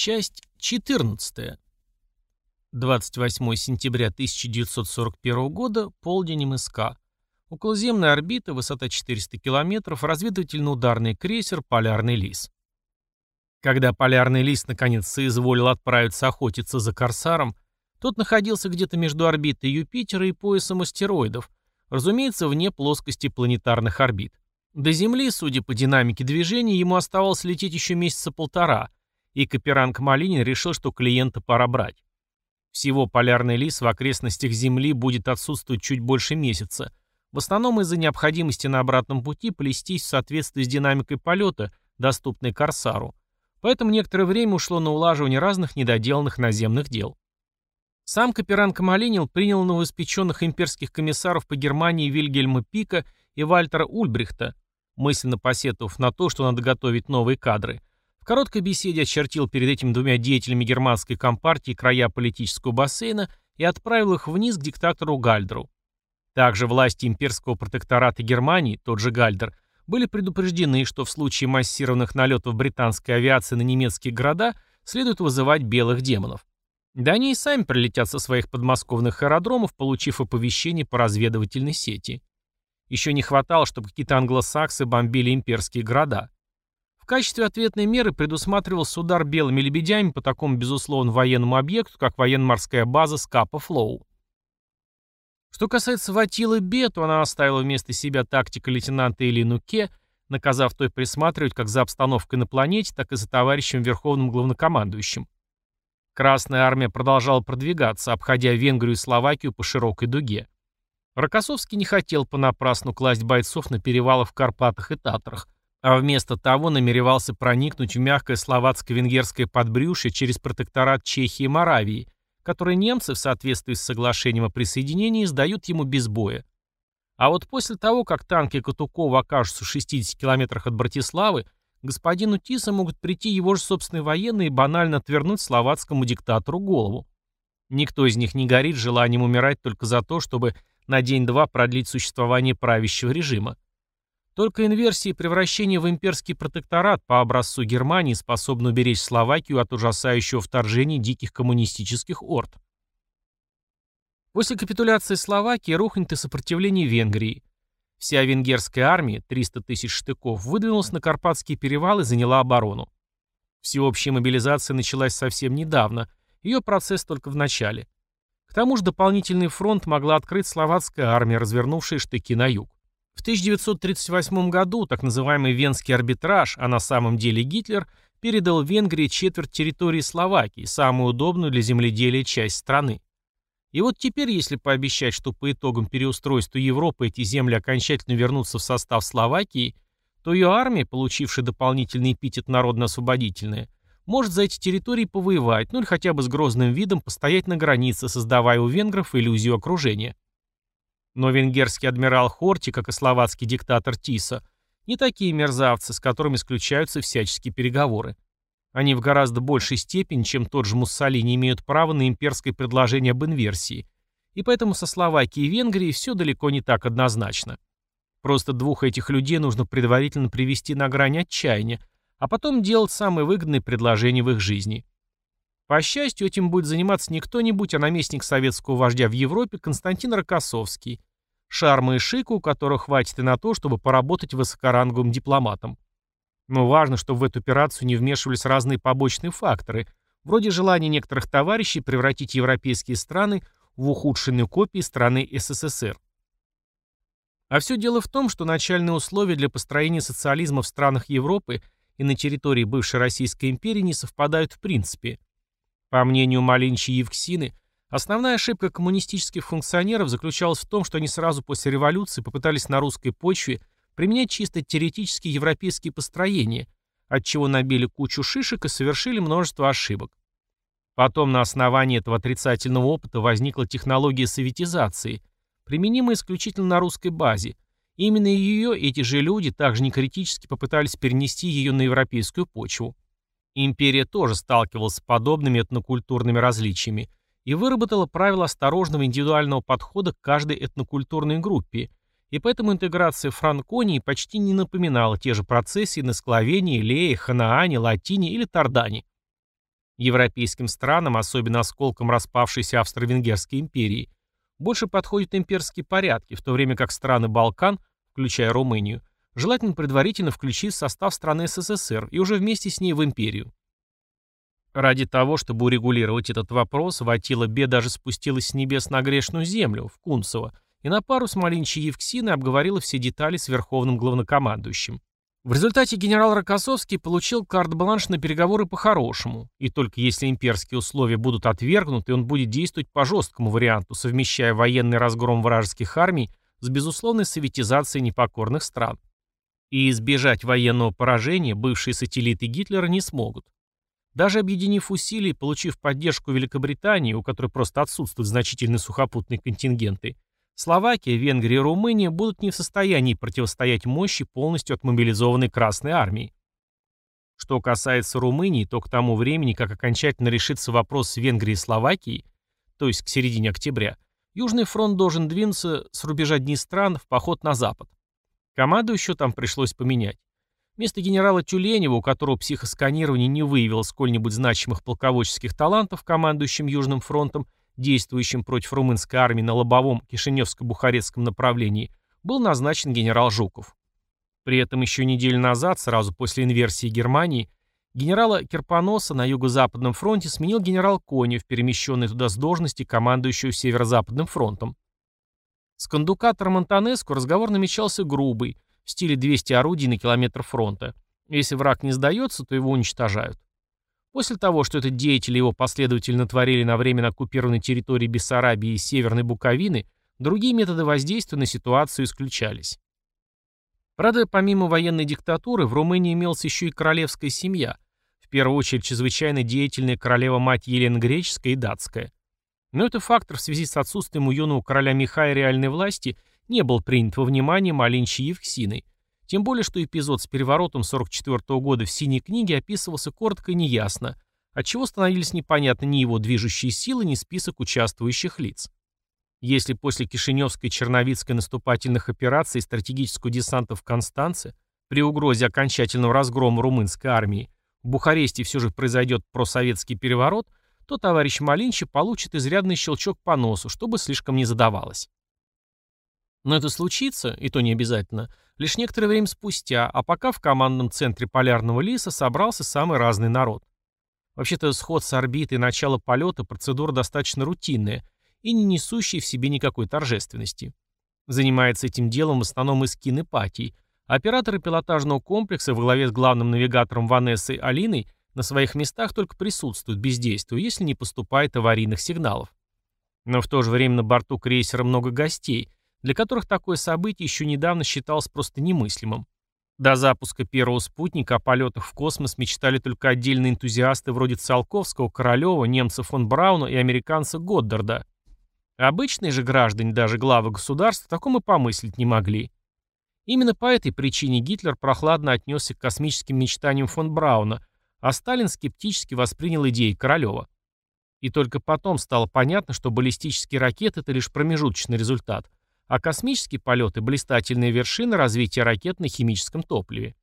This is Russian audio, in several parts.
Часть 14. 28 сентября 1941 года, полдень МСК. Околоземная орбита, высота 400 километров, разведывательно-ударный крейсер «Полярный лис». Когда «Полярный лис» наконец соизволил отправиться охотиться за «Корсаром», тот находился где-то между орбитой Юпитера и поясом астероидов, разумеется, вне плоскости планетарных орбит. До Земли, судя по динамике движения, ему оставалось лететь еще месяца полтора, и Каперанг Малинин решил, что клиента пора брать. Всего полярный лис в окрестностях Земли будет отсутствовать чуть больше месяца, в основном из-за необходимости на обратном пути плестись в соответствии с динамикой полета, доступной Корсару. Поэтому некоторое время ушло на улаживание разных недоделанных наземных дел. Сам Каперанг Малинил принял новоиспеченных имперских комиссаров по Германии Вильгельма Пика и Вальтера Ульбрихта, мысленно посетовав на то, что надо готовить новые кадры. Короткой беседе очертил перед этими двумя деятелями германской компартии края политического бассейна и отправил их вниз к диктатору Гальдеру. Также власти имперского протектората Германии, тот же Гальдер, были предупреждены, что в случае массированных налетов британской авиации на немецкие города следует вызывать белых демонов. Да они и сами прилетят со своих подмосковных аэродромов, получив оповещение по разведывательной сети. Еще не хватало, чтобы какие-то англосаксы бомбили имперские города. Качестве ответной меры предусматривался удар белыми лебедями по такому, безусловно, военному объекту, как военно-морская база Скапа Флоу. Что касается Ватилы Бе, то она оставила вместо себя тактика лейтенанта Элину Ке, наказав той присматривать как за обстановкой на планете, так и за товарищем Верховным Главнокомандующим. Красная армия продолжала продвигаться, обходя Венгрию и Словакию по широкой дуге. Рокоссовский не хотел понапрасну класть бойцов на перевалах в Карпатах и Татрах, а вместо того намеревался проникнуть в мягкое словацко-венгерское подбрюшье через протекторат Чехии и Моравии, который немцы в соответствии с соглашением о присоединении сдают ему без боя. А вот после того, как танки Катукова окажутся в 60 километрах от Братиславы, господину Тиса могут прийти его же собственные военные и банально отвернуть словацкому диктатору голову. Никто из них не горит желанием умирать только за то, чтобы на день-два продлить существование правящего режима. Только инверсии и превращение в имперский протекторат по образцу Германии способны уберечь Словакию от ужасающего вторжения диких коммунистических орд. После капитуляции Словакии рухнет и сопротивление Венгрии. Вся венгерская армия, 300 тысяч штыков, выдвинулась на Карпатские перевалы и заняла оборону. Всеобщая мобилизация началась совсем недавно, ее процесс только в начале. К тому же дополнительный фронт могла открыть словацкая армия, развернувшая штыки на юг. В 1938 году так называемый Венский арбитраж, а на самом деле Гитлер, передал Венгрии четверть территории Словакии, самую удобную для земледелия часть страны. И вот теперь, если пообещать, что по итогам переустройства Европы эти земли окончательно вернутся в состав Словакии, то ее армия, получившая дополнительный эпитет народно-освободительная, может за эти территории повоевать, ну или хотя бы с грозным видом постоять на границе, создавая у венгров иллюзию окружения. Но венгерский адмирал Хорти, как и словацкий диктатор Тиса, не такие мерзавцы, с которыми исключаются всяческие переговоры. Они в гораздо большей степени, чем тот же Муссолини, имеют право на имперское предложение об инверсии. И поэтому со Словакией и Венгрией все далеко не так однозначно. Просто двух этих людей нужно предварительно привести на грань отчаяния, а потом делать самые выгодные предложения в их жизни. По счастью, этим будет заниматься не кто-нибудь, а наместник советского вождя в Европе Константин Рокоссовский, шарма и шика, у которого хватит и на то, чтобы поработать высокоранговым дипломатом. Но важно, чтобы в эту операцию не вмешивались разные побочные факторы, вроде желания некоторых товарищей превратить европейские страны в ухудшенные копии страны СССР. А все дело в том, что начальные условия для построения социализма в странах Европы – и на территории бывшей Российской империи не совпадают в принципе. По мнению Малинчи Евксины, основная ошибка коммунистических функционеров заключалась в том, что они сразу после революции попытались на русской почве применять чисто теоретические европейские построения, отчего набили кучу шишек и совершили множество ошибок. Потом на основании этого отрицательного опыта возникла технология советизации, применимая исключительно на русской базе – Именно ее эти же люди также некритически попытались перенести ее на европейскую почву. Империя тоже сталкивалась с подобными этнокультурными различиями и выработала правила осторожного индивидуального подхода к каждой этнокультурной группе, и поэтому интеграция Франконии почти не напоминала те же процессии на Скловении, Лее, Ханаане, Латине или Тардане. Европейским странам, особенно осколкам распавшейся Австро-Венгерской империи, больше подходят имперские порядки, в то время как страны Балкан, включая Румынию, желательно предварительно включить в состав страны СССР и уже вместе с ней в империю. Ради того, чтобы урегулировать этот вопрос, Ватила Бе даже спустилась с небес на грешную землю, в Кунцево, и на пару с Малинчей Евксиной обговорила все детали с верховным главнокомандующим. В результате генерал Рокоссовский получил карт-бланш на переговоры по-хорошему, и только если имперские условия будут отвергнуты, он будет действовать по жесткому варианту, совмещая военный разгром вражеских армий с безусловной советизацией непокорных стран. И избежать военного поражения бывшие сателлиты Гитлера не смогут. Даже объединив усилия и получив поддержку Великобритании, у которой просто отсутствуют значительные сухопутные контингенты, Словакия, Венгрия и Румыния будут не в состоянии противостоять мощи полностью отмобилизованной Красной Армии. Что касается Румынии, то к тому времени, как окончательно решится вопрос с Венгрией и Словакией, то есть к середине октября, Южный фронт должен двинуться с рубежа Днестран в поход на запад. Команду еще там пришлось поменять. Вместо генерала Тюленева, у которого психосканирование не выявило сколь-нибудь значимых полководческих талантов, командующим Южным фронтом, действующим против румынской армии на лобовом Кишиневско-Бухарецком направлении, был назначен генерал Жуков. При этом еще неделю назад, сразу после инверсии Германии, генерала Керпоноса на Юго-Западном фронте сменил генерал Конев, перемещенный туда с должности командующего Северо-Западным фронтом. С кондукатором Антонеску разговор намечался грубый, в стиле 200 орудий на километр фронта. Если враг не сдается, то его уничтожают. После того, что этот деятель и его последователи натворили на временно оккупированной территории Бессарабии и Северной Буковины, другие методы воздействия на ситуацию исключались. Правда, помимо военной диктатуры, в Румынии имелась еще и королевская семья, в первую очередь чрезвычайно деятельная королева-мать Елена Греческая и Датская. Но этот фактор в связи с отсутствием у юного короля Михая реальной власти не был принят во внимание Малинчи Евксиной, тем более, что эпизод с переворотом 44 -го года в «Синей книге» описывался коротко и неясно, отчего становились непонятны ни его движущие силы, ни список участвующих лиц. Если после Кишиневской и Черновицкой наступательных операций стратегического десанта в Констанце при угрозе окончательного разгрома румынской армии в Бухаресте все же произойдет просоветский переворот, то товарищ Малинчи получит изрядный щелчок по носу, чтобы слишком не задавалось. Но это случится, и то не обязательно, лишь некоторое время спустя, а пока в командном центре полярного лиса собрался самый разный народ. Вообще-то сход с орбиты и начало полета процедура достаточно рутинная и не несущая в себе никакой торжественности. Занимается этим делом в основном Искин Ипатий, а операторы пилотажного комплекса во главе с главным навигатором Ванессой Алиной на своих местах только присутствуют, бездействуя, если не поступает аварийных сигналов. Но в то же время на борту крейсера много гостей, для которых такое событие еще недавно считалось просто немыслимым. До запуска первого спутника о полетах в космос мечтали только отдельные энтузиасты вроде Циолковского, Королева, немцев фон Брауна и американца Годдарда. Обычные же граждане, даже главы государств, таком и помыслить не могли. Именно по этой причине Гитлер прохладно отнесся к космическим мечтаниям фон Брауна, а Сталин скептически воспринял идеи Королева. И только потом стало понятно, что баллистические ракеты – это лишь промежуточный результат, а космические полеты – блистательные вершины развития ракет на химическом топливе.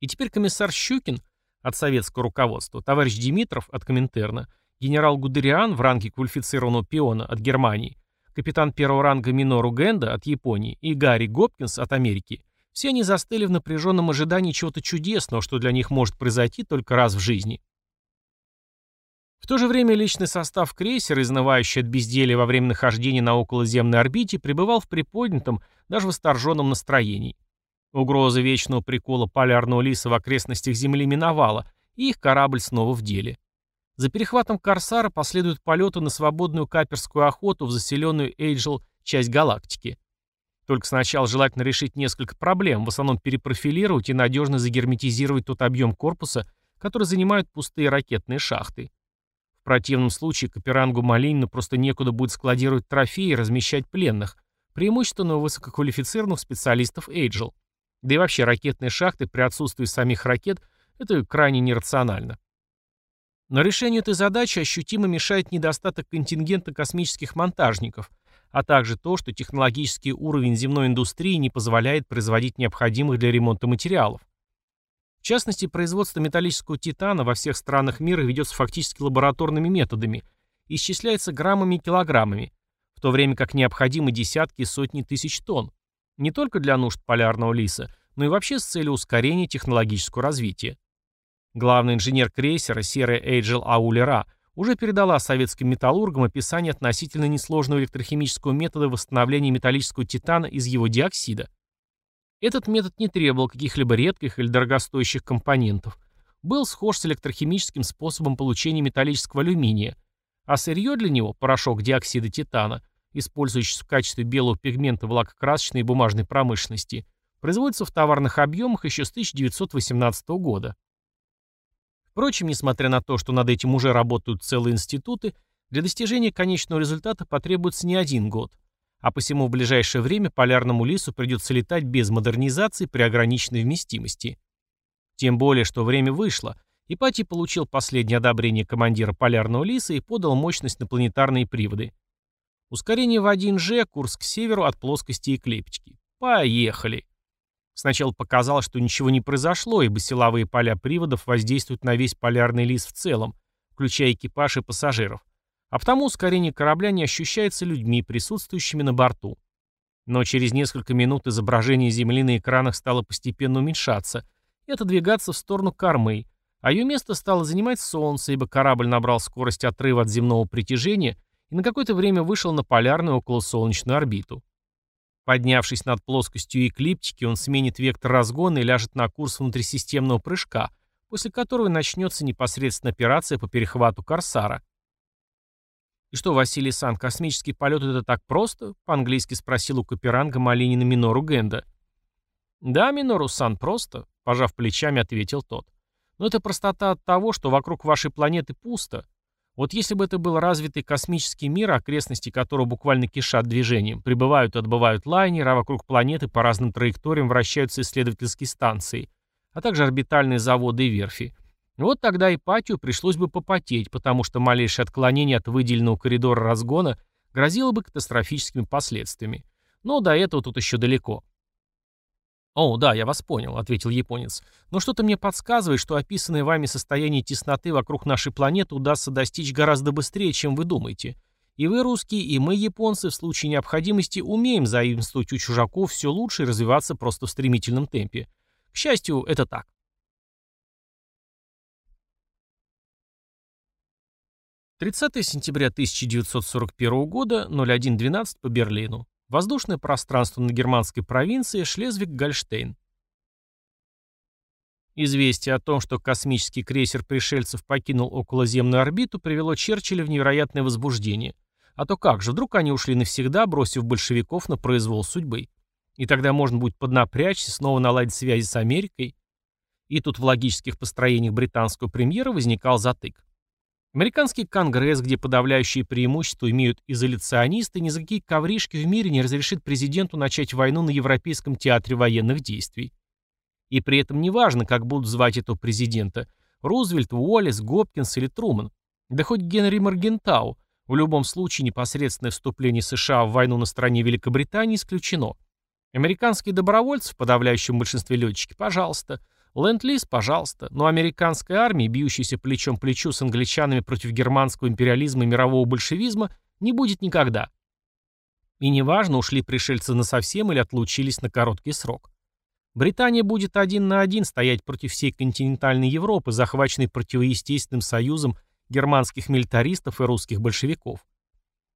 И теперь комиссар Щукин от советского руководства, товарищ Димитров от Коминтерна, генерал Гудериан в ранге квалифицированного пиона от Германии, капитан первого ранга Минору Генда от Японии и Гарри Гопкинс от Америки – все они застыли в напряженном ожидании чего-то чудесного, что для них может произойти только раз в жизни. В то же время личный состав крейсера, изнывающий от безделия во время нахождения на околоземной орбите, пребывал в приподнятом, даже восторженном настроении. Угроза вечного прикола полярного лиса в окрестностях Земли миновала, и их корабль снова в деле. За перехватом «Корсара» последуют полеты на свободную каперскую охоту в заселенную Эйджел часть галактики. Только сначала желательно решить несколько проблем, в основном перепрофилировать и надежно загерметизировать тот объем корпуса, который занимают пустые ракетные шахты. Противном случае Каперангу Малинину просто некуда будет складировать трофеи и размещать пленных, преимущественно высококвалифицированных специалистов Эйджел. Да и вообще ракетные шахты при отсутствии самих ракет – это крайне нерационально. Но решению этой задачи ощутимо мешает недостаток контингента космических монтажников, а также то, что технологический уровень земной индустрии не позволяет производить необходимых для ремонта материалов. Частности, производство металлического титана во всех странах мира ведется фактически лабораторными методами исчисляется граммами и килограммами, в то время как необходимы десятки и сотни тысяч тонн, не только для нужд полярного лиса, но и вообще с целью ускорения технологического развития. Главный инженер крейсера, серая Эйджел Аулера, уже передала советским металлургам описание относительно несложного электрохимического метода восстановления металлического титана из его диоксида. Этот метод не требовал каких-либо редких или дорогостоящих компонентов, был схож с электрохимическим способом получения металлического алюминия, а сырье для него, порошок диоксида титана, использующийся в качестве белого пигмента в лакокрасочной и бумажной промышленности, производится в товарных объемах еще с 1918 года. Впрочем, несмотря на то, что над этим уже работают целые институты, для достижения конечного результата потребуется не один год, а посему в ближайшее время полярному лису придется летать без модернизации при ограниченной вместимости. Тем более, что время вышло, Ипатий получил последнее одобрение командира полярного лиса и подал мощность на планетарные приводы. Ускорение в 1G, курс к северу от плоскости эклиптики. Поехали! Сначала показалось, что ничего не произошло, ибо силовые поля приводов воздействуют на весь полярный лист в целом, включая экипаж и пассажиров. А потому ускорение корабля не ощущается людьми, присутствующими на борту. Но через несколько минут изображение Земли на экранах стало постепенно уменьшаться и отодвигаться в сторону кормы, а ее место стало занимать Солнце, ибо корабль набрал скорость отрыва от земного притяжения и на какое-то время вышел на полярную околосолнечную орбиту. Поднявшись над плоскостью эклиптики, он сменит вектор разгона и ляжет на курс внутрисистемного прыжка, после которого начнется непосредственно операция по перехвату Корсара. «И что, Василий Сан, космический полет — это так просто?» — по-английски спросил у Каперанга Малинина Минору Генда. «Да, Минору Сан, просто», — пожав плечами, ответил тот. «Но это простота от того, что вокруг вашей планеты пусто. Вот если бы это был развитый космический мир, окрестности которого буквально кишат движением, прибывают и отбывают лайнеры, а вокруг планеты по разным траекториям вращаются исследовательские станции, а также орбитальные заводы и верфи. Вот тогда Ипатию пришлось бы попотеть, потому что малейшее отклонение от выделенного коридора разгона грозило бы катастрофическими последствиями. Но до этого тут еще далеко. «О, да, я вас понял», — ответил японец. «Но что-то мне подсказывает, что описанное вами состояние тесноты вокруг нашей планеты удастся достичь гораздо быстрее, чем вы думаете. И вы, русские, и мы, японцы, в случае необходимости умеем заимствовать у чужаков все лучше и развиваться просто в стремительном темпе. К счастью, это так». Тридцатое сентября 1941 года, 01.12 по Берлину. Воздушное пространство на германской провинции Шлезвиг-Гольштейн. Известие о том, что космический крейсер пришельцев покинул околоземную орбиту, привело Черчилля в невероятное возбуждение. А то как же, вдруг они ушли навсегда, бросив большевиков на произвол судьбы. И тогда можно будет поднапрячься, снова наладить связи с Америкой. И тут в логических построениях британского премьера возникал затык. Американский конгресс, где подавляющее преимущество имеют изоляционисты, ни за какие ковришки в мире не разрешит президенту начать войну на Европейском театре военных действий. И при этом неважно, как будут звать этого президента – Рузвельт, Уоллес, Гопкинс или Труман. Да хоть Генри Маргентау. В любом случае непосредственное вступление США в войну на стороне Великобритании исключено. Американские добровольцы в подавляющем большинстве летчики, пожалуйста – Ленд-лиз, пожалуйста, но американской армии, бьющейся плечом к плечу с англичанами против германского империализма и мирового большевизма, не будет никогда. И неважно, ушли пришельцы насовсем или отлучились на короткий срок. Британия будет один на один стоять против всей континентальной Европы, захваченной противоестественным союзом германских милитаристов и русских большевиков.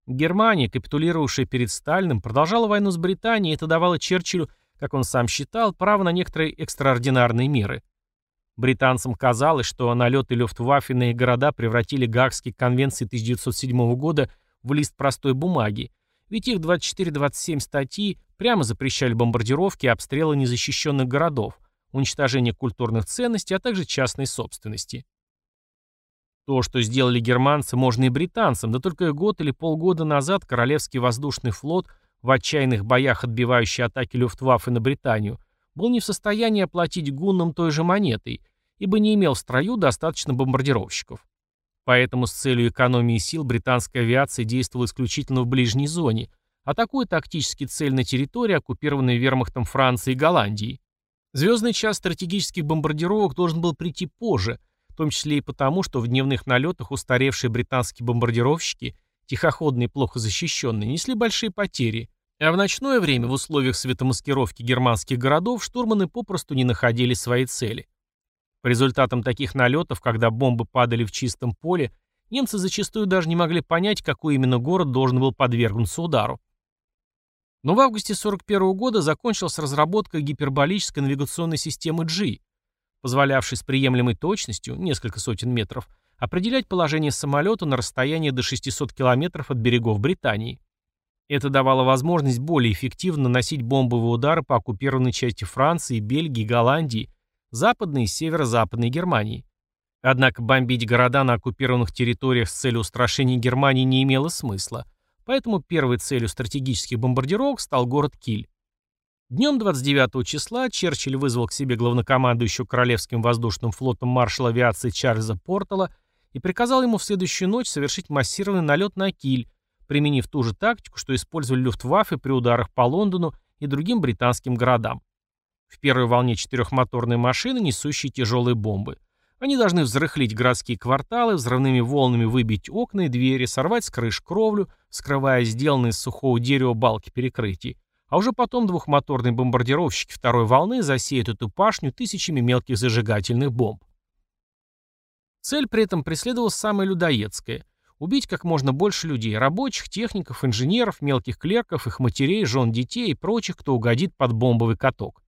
Германия, капитулировавшая перед Сталиным, продолжала войну с Британией, и это давало Черчиллю как он сам считал, право на некоторые экстраординарные меры. Британцам казалось, что налеты Люфтваффе на их города превратили Гаагские конвенции 1907 года в лист простой бумаги, ведь их 24-27 статьи прямо запрещали бомбардировки и обстрелы незащищенных городов, уничтожение культурных ценностей, а также частной собственности. То, что сделали германцы, можно и британцам, да только год или полгода назад Королевский воздушный флот – в отчаянных боях отбивающий атаки Люфтваффе на Британию, был не в состоянии оплатить гуннам той же монетой, ибо не имел в строю достаточно бомбардировщиков. Поэтому с целью экономии сил британская авиация действовала исключительно в ближней зоне, атакуя тактически цель на территории, оккупированной вермахтом Франции и Голландии. Звездный час стратегических бомбардировок должен был прийти позже, в том числе и потому, что в дневных налетах устаревшие британские бомбардировщики, тихоходные плохо защищенные, несли большие потери, а в ночное время в условиях светомаскировки германских городов штурманы попросту не находили свои цели. По результатам таких налетов, когда бомбы падали в чистом поле, немцы зачастую даже не могли понять, какой именно город должен был подвергнуться удару. Но в августе 1941 года закончилась разработка гиперболической навигационной системы G, позволявшей с приемлемой точностью, несколько сотен метров, определять положение самолета на расстоянии до 600 километров от берегов Британии. Это давало возможность более эффективно наносить бомбовые удары по оккупированной части Франции, Бельгии, Голландии, западной и северо-западной Германии. Однако бомбить города на оккупированных территориях с целью устрашения Германии не имело смысла, поэтому первой целью стратегических бомбардировок стал город Киль. Днем 29 числа Черчилль вызвал к себе главнокомандующего Королевским воздушным флотом маршала авиации Чарльза Портала и приказал ему в следующую ночь совершить массированный налет на Киль, применив ту же тактику, что использовали Люфтваффе при ударах по Лондону и другим британским городам. В первой волне четырехмоторные машины, несущие тяжелые бомбы – они должны взрыхлить городские кварталы, взрывными волнами выбить окна и двери, сорвать с крыш кровлю, скрывая сделанные из сухого дерева балки перекрытий. А уже потом двухмоторные бомбардировщики второй волны засеют эту пашню тысячами мелких зажигательных бомб. Цель при этом преследовалась самая людоедская – убить как можно больше людей – рабочих, техников, инженеров, мелких клерков, их матерей, жен детей и прочих, кто угодит под бомбовый каток.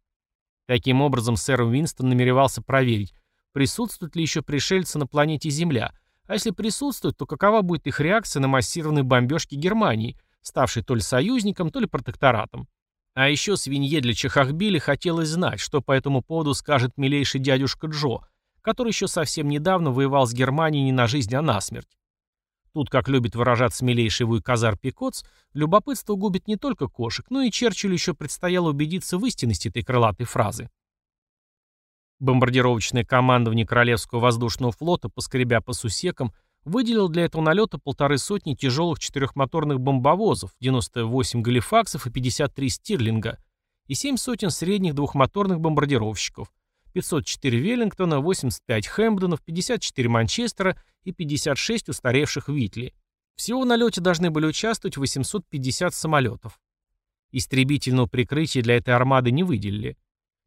Таким образом, сэр Уинстон намеревался проверить, присутствуют ли еще пришельцы на планете Земля, а если присутствуют, то какова будет их реакция на массированные бомбежки Германии, ставшей то ли союзником, то ли протекторатом. А еще свинье для Чехахбили хотелось знать, что по этому поводу скажет милейший дядюшка Джо, который еще совсем недавно воевал с Германией не на жизнь, а на смерть. Тут, как любит выражаться милейший Вуйказар Пикоц, любопытство губит не только кошек, но и Черчиллю еще предстояло убедиться в истинности этой крылатой фразы. Бомбардировочное командование Королевского воздушного флота, поскребя по сусекам, выделил для этого налета полторы сотни тяжелых четырехмоторных бомбовозов, 98 галифаксов и 53 стирлинга, и 7 сотен средних двухмоторных бомбардировщиков, 504 Веллингтона, 85 Хэмпдонов, 54 Манчестера и 56 устаревших Витли. Всего в налете должны были участвовать 850 самолетов. Истребительного прикрытия для этой армады не выделили.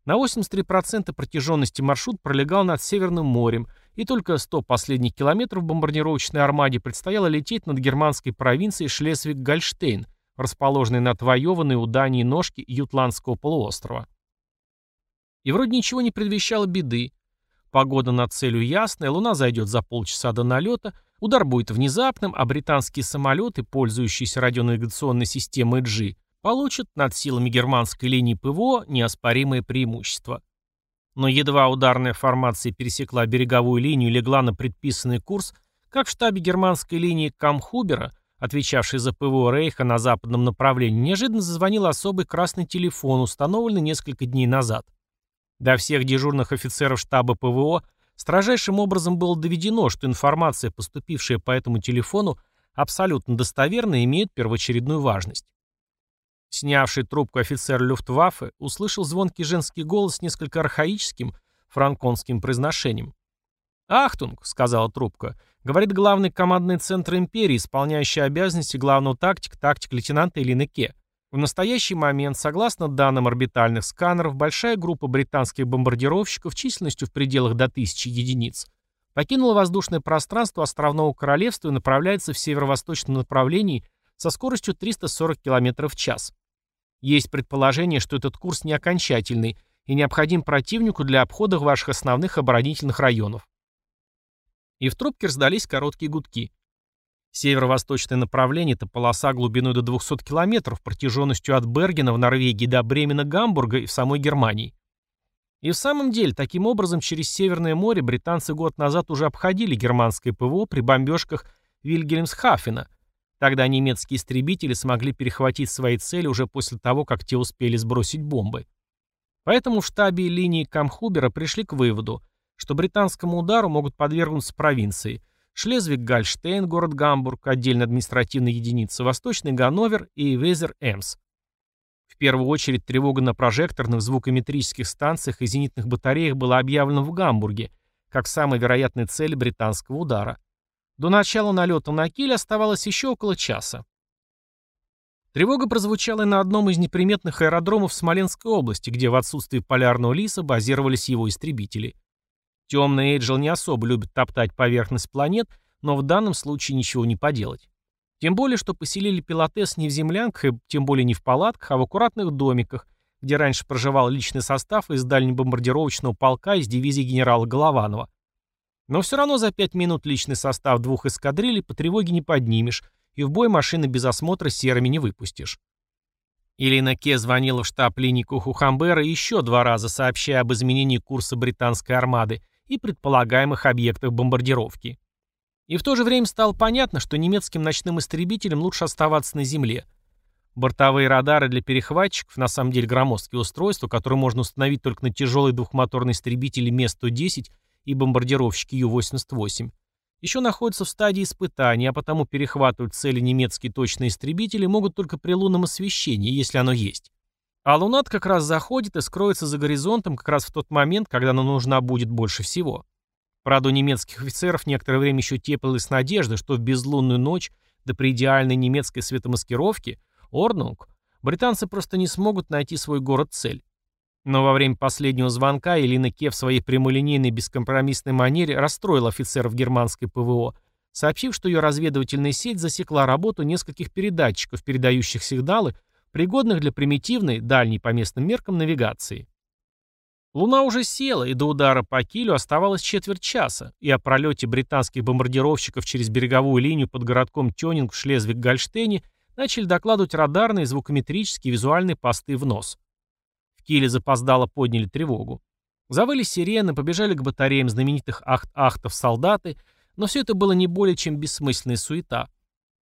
На 83% протяженности маршрут пролегал над Северным морем, и только 100 последних километров бомбардировочной армаде предстояло лететь над германской провинцией Шлезвиг-Гольштейн, расположенной на отвоеванной у Дании ножке Ютландского полуострова. И вроде ничего не предвещало беды. Погода над целью ясная, луна зайдет за полчаса до налета, удар будет внезапным, а британские самолеты, пользующиеся радионавигационной системой G, получат над силами германской линии ПВО неоспоримое преимущество. Но едва ударная формация пересекла береговую линию и легла на предписанный курс, как в штабе германской линии Камхубера, отвечавший за ПВО Рейха на западном направлении, неожиданно зазвонил особый красный телефон, установленный несколько дней назад. До всех дежурных офицеров штаба ПВО строжайшим образом было доведено, что информация, поступившая по этому телефону, абсолютно достоверна и имеет первоочередную важность. Снявший трубку офицер Люфтваффе услышал звонкий женский голос с несколько архаическим франконским произношением. «Ахтунг», — сказала трубка, — говорит главный командный центр империи, исполняющий обязанности главного тактика, тактик лейтенанта Элины Ке. В настоящий момент, согласно данным орбитальных сканеров, большая группа британских бомбардировщиков численностью в пределах до тысячи единиц покинула воздушное пространство островного королевства и направляется в северо-восточном направлении со скоростью 340 км в час. Есть предположение, что этот курс не окончательный и необходим противнику для обхода ваших основных оборонительных районов. И в трубке раздались короткие гудки. Северо-восточное направление – это полоса глубиной до 200 км, протяженностью от Бергена в Норвегии до Бремена, Гамбурга и в самой Германии. И в самом деле, таким образом, через Северное море британцы год назад уже обходили германское ПВО при бомбежках Вильгельмсхафена – Тогда немецкие истребители смогли перехватить свои цели уже после того, как те успели сбросить бомбы. Поэтому в штабе линии Камхубера пришли к выводу, что британскому удару могут подвергнуться провинции Шлезвиг-Гольштейн, город Гамбург, отдельная административная единица, Восточный Ганновер и Везер-Эмс. В первую очередь тревога на прожекторных звукометрических станциях и зенитных батареях была объявлена в Гамбурге, как самая вероятная цель британского удара. До начала налета на Киль оставалось еще около часа. Тревога прозвучала и на одном из неприметных аэродромов Смоленской области, где в отсутствии полярного лиса базировались его истребители. Темный Эйджел не особо любит топтать поверхность планет, но в данном случае ничего не поделать. Тем более, что поселили пилотес не в землянках и тем более не в палатках, а в аккуратных домиках, где раньше проживал личный состав из дальнебомбардировочного полка из дивизии генерала Голованова. Но все равно за пять минут личный состав двух эскадрилей по тревоге не поднимешь, и в бой машины без осмотра серыми не выпустишь. Илина Ке звонила в штаб клинику Хухамбера еще два раза, сообщая об изменении курса британской армады и предполагаемых объектах бомбардировки. И в то же время стало понятно, что немецким ночным истребителям лучше оставаться на земле. Бортовые радары для перехватчиков, на самом деле громоздкие устройства, которые можно установить только на тяжелые двухмоторные истребители Ме-110 и бомбардировщики Ю-88, еще находятся в стадии испытаний, а потому перехватывать цели немецкие точные истребители могут только при лунном освещении, если оно есть. А лунат как раз заходит и скроется за горизонтом как раз в тот момент, когда она нужна будет больше всего. Правда, у немецких офицеров некоторое время еще теплилась надежда, что в безлунную ночь, да при идеальной немецкой светомаскировке, Орнунг, британцы просто не смогут найти свой город-цель. Но во время последнего звонка Елена Ке в своей прямолинейной бескомпромиссной манере расстроила офицеров германской ПВО, сообщив, что ее разведывательная сеть засекла работу нескольких передатчиков, передающих сигналы, пригодных для примитивной, дальней по местным меркам навигации. Луна уже села, и до удара по Килю оставалось четверть часа, и о пролете британских бомбардировщиков через береговую линию под городком Тёнинг в Шлезвиг-Гольштейне начали докладывать радарные, звукометрические и визуальные посты в нос. В Киле запоздало подняли тревогу. Завыли сирены, побежали к батареям знаменитых ахт-ахтов солдаты, но все это было не более чем бессмысленная суета.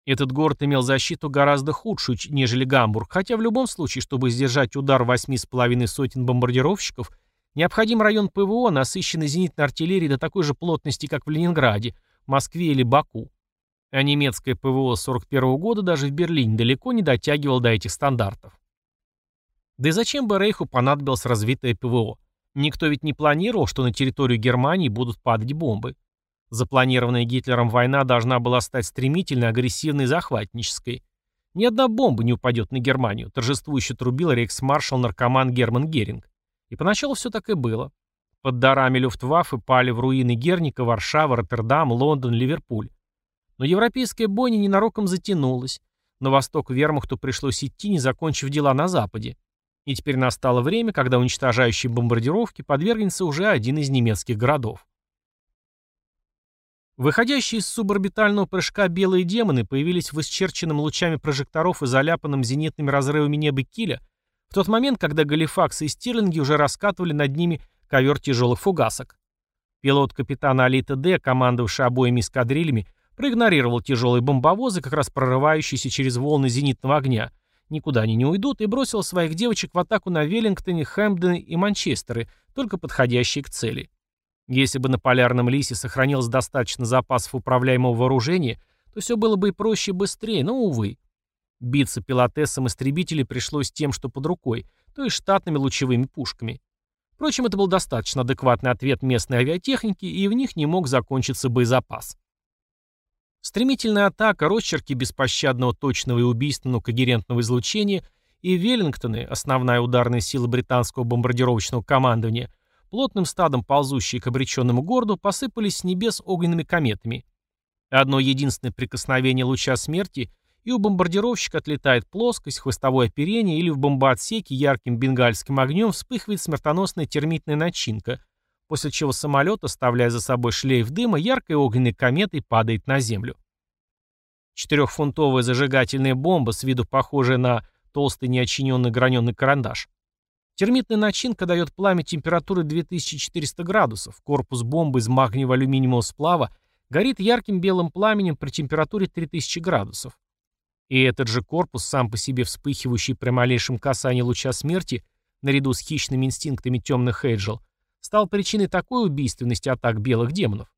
Этот город имел защиту гораздо худшую, нежели Гамбург, хотя в любом случае, чтобы сдержать удар восьми с половиной сотен бомбардировщиков – Необходим район ПВО, насыщенный зенитной артиллерией до такой же плотности, как в Ленинграде, Москве или Баку. А немецкое ПВО 41 года даже в Берлине далеко не дотягивал до этих стандартов. Да и зачем бы Рейху понадобилось развитое ПВО? Никто ведь не планировал, что на территорию Германии будут падать бомбы. Запланированная Гитлером война должна была стать стремительной, агрессивной и захватнической. Ни одна бомба не упадет на Германию, торжествующе трубил рейхсмаршал-наркоман Герман Геринг. И поначалу все так и было. Под дарами Люфтваффе пали в руины Герника, Варшава, Роттердам, Лондон, Ливерпуль. Но европейская бойня ненароком затянулась. На восток вермахту пришлось идти, не закончив дела на западе. И теперь настало время, когда уничтожающие бомбардировки подвергнется уже один из немецких городов. Выходящие из суборбитального прыжка белые демоны появились в исчерченном лучами прожекторов и заляпанном зенитными разрывами неба Киля в тот момент, когда галифаксы и стирлинги уже раскатывали над ними ковер тяжелых фугасок. Пилот капитана Алита Д, командовавший обоими эскадрилями, проигнорировал тяжелые бомбовозы, как раз прорывающиеся через волны зенитного огня. Никуда они не уйдут, и бросил своих девочек в атаку на Веллингтоне, Хэмпдены и Манчестеры, только подходящие к цели. Если бы на Полярном Лисе сохранилось достаточно запасов управляемого вооружения, то все было бы и проще и быстрее, но, увы. Биться пилотессам истребителей пришлось тем, что под рукой, то есть штатными лучевыми пушками. Впрочем, это был достаточно адекватный ответ местной авиатехники, и в них не мог закончиться боезапас. Стремительная атака, росчерки беспощадного точного и убийственного когерентного излучения и Веллингтоны, основная ударная сила британского бомбардировочного командования, плотным стадом ползущие к обреченному городу, посыпались с небес огненными кометами. Одно единственное прикосновение луча смерти — и у бомбардировщика отлетает плоскость, хвостовое оперение или в бомбоотсеке ярким бенгальским огнем вспыхивает смертоносная термитная начинка, после чего самолет, оставляя за собой шлейф дыма, яркой огненной кометой падает на землю. Четырехфунтовая зажигательная бомба, с виду похожая на толстый неочиненный граненый карандаш. Термитная начинка дает пламя температуры 2400 градусов, корпус бомбы из магниево-алюминиевого сплава горит ярким белым пламенем при температуре 3000 градусов. И этот же корпус, сам по себе вспыхивающий при малейшем касании луча смерти, наряду с хищными инстинктами темных Эйджел, стал причиной такой убийственности атак белых демонов.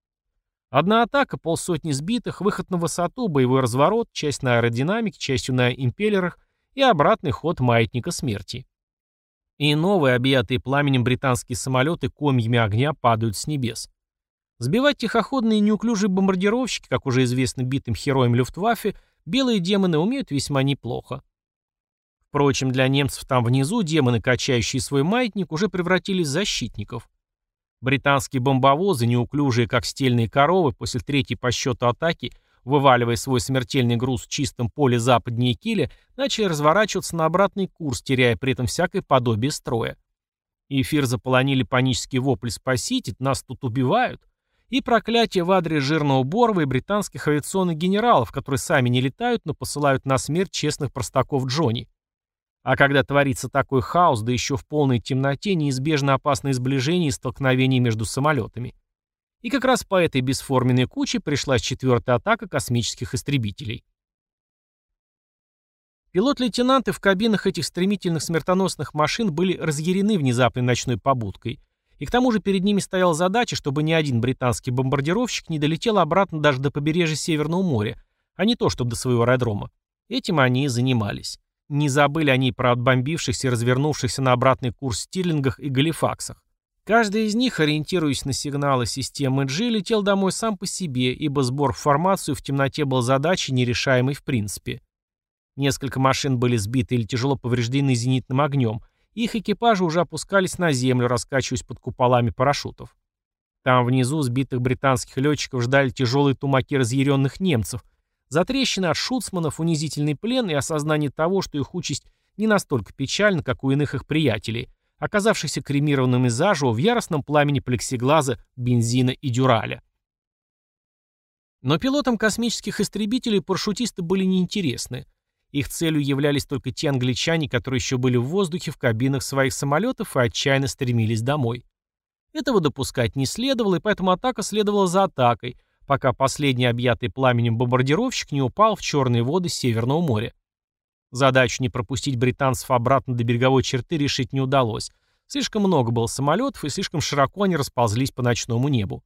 Одна атака, полсотни сбитых, выход на высоту, боевой разворот, часть на аэродинамике, частью на импеллерах, и обратный ход маятника смерти. И новые, объятые пламенем британские самолеты комьями огня падают с небес. Сбивать тихоходные неуклюжие бомбардировщики, как уже известно битым героям Люфтваффе, белые демоны умеют весьма неплохо. Впрочем, для немцев там внизу демоны, качающие свой маятник, уже превратились в защитников. Британские бомбовозы, неуклюжие как стельные коровы, после третьей по счету атаки, вываливая свой смертельный груз в чистом поле западнее Киля, начали разворачиваться на обратный курс, теряя при этом всякое подобие строя. Эфир заполонили панический вопль «Спасите! Нас тут убивают!» и проклятие в адрес жирного Борова и британских авиационных генералов, которые сами не летают, но посылают на смерть честных простаков Джонни. А когда творится такой хаос, да еще в полной темноте, неизбежно опасное сближение и столкновение между самолетами. И как раз по этой бесформенной куче пришлась четвертая атака космических истребителей. Пилот-лейтенанты в кабинах этих стремительных смертоносных машин были разъярены внезапной ночной побудкой. И к тому же перед ними стояла задача, чтобы ни один британский бомбардировщик не долетел обратно даже до побережья Северного моря, а не то, чтобы до своего аэродрома. Этим они и занимались. Не забыли они про отбомбившихся и развернувшихся на обратный курс стирлингах и галифаксах. Каждый из них, ориентируясь на сигналы системы G, летел домой сам по себе, ибо сбор формацию в темноте был задачей, нерешаемой в принципе. Несколько машин были сбиты или тяжело повреждены зенитным огнем, их экипажи уже опускались на землю, раскачиваясь под куполами парашютов. Там внизу сбитых британских летчиков ждали тяжелые тумаки разъяренных немцев – Затрещины от шуцманов, унизительный плен и осознание того, что их участь не настолько печальна, как у иных их приятелей, оказавшихся кремированными заживо в яростном пламени плексиглаза, бензина и дюраля. Но пилотам космических истребителей парашютисты были неинтересны. Их целью являлись только те англичане, которые еще были в воздухе в кабинах своих самолетов и отчаянно стремились домой. Этого допускать не следовало, и поэтому атака следовала за атакой, пока последний объятый пламенем бомбардировщик не упал в черные воды Северного моря. Задачу не пропустить британцев обратно до береговой черты решить не удалось. Слишком много было самолетов, и слишком широко они расползлись по ночному небу.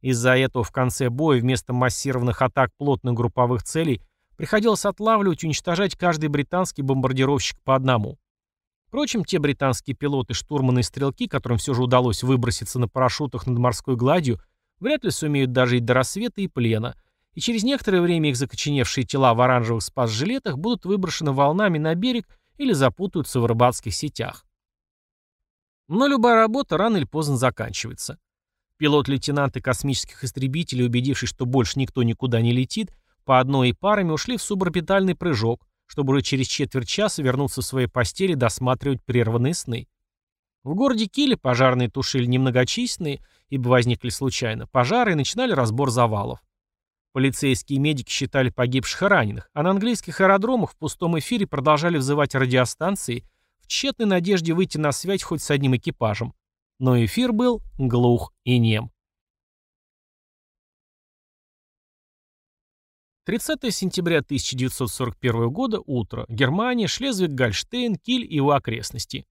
Из-за этого в конце боя вместо массированных атак плотных групповых целей приходилось отлавливать и уничтожать каждый британский бомбардировщик по одному. Впрочем, те британские пилоты, штурманы и стрелки, которым все же удалось выброситься на парашютах над морской гладью, вряд ли сумеют дожить до рассвета и плена, и через некоторое время их закоченевшие тела в оранжевых спас-жилетах будут выброшены волнами на берег или запутаются в рыбацких сетях. Но любая работа рано или поздно заканчивается. Пилот-лейтенанты космических истребителей, убедившись, что больше никто никуда не летит, по одной и парами ушли в суборбитальный прыжок, чтобы уже через четверть часа вернуться в свои постели досматривать прерванные сны. В городе Киле пожарные тушили немногочисленные, ибо возникли случайно, пожары и начинали разбор завалов. Полицейские и медики считали погибших и раненых, а на английских аэродромах в пустом эфире продолжали взывать радиостанции в тщетной надежде выйти на связь хоть с одним экипажем. Но эфир был глух и нем. 30 сентября 1941 года, утро. Германия, Шлезвиг-Гольштейн, Киль и его окрестности.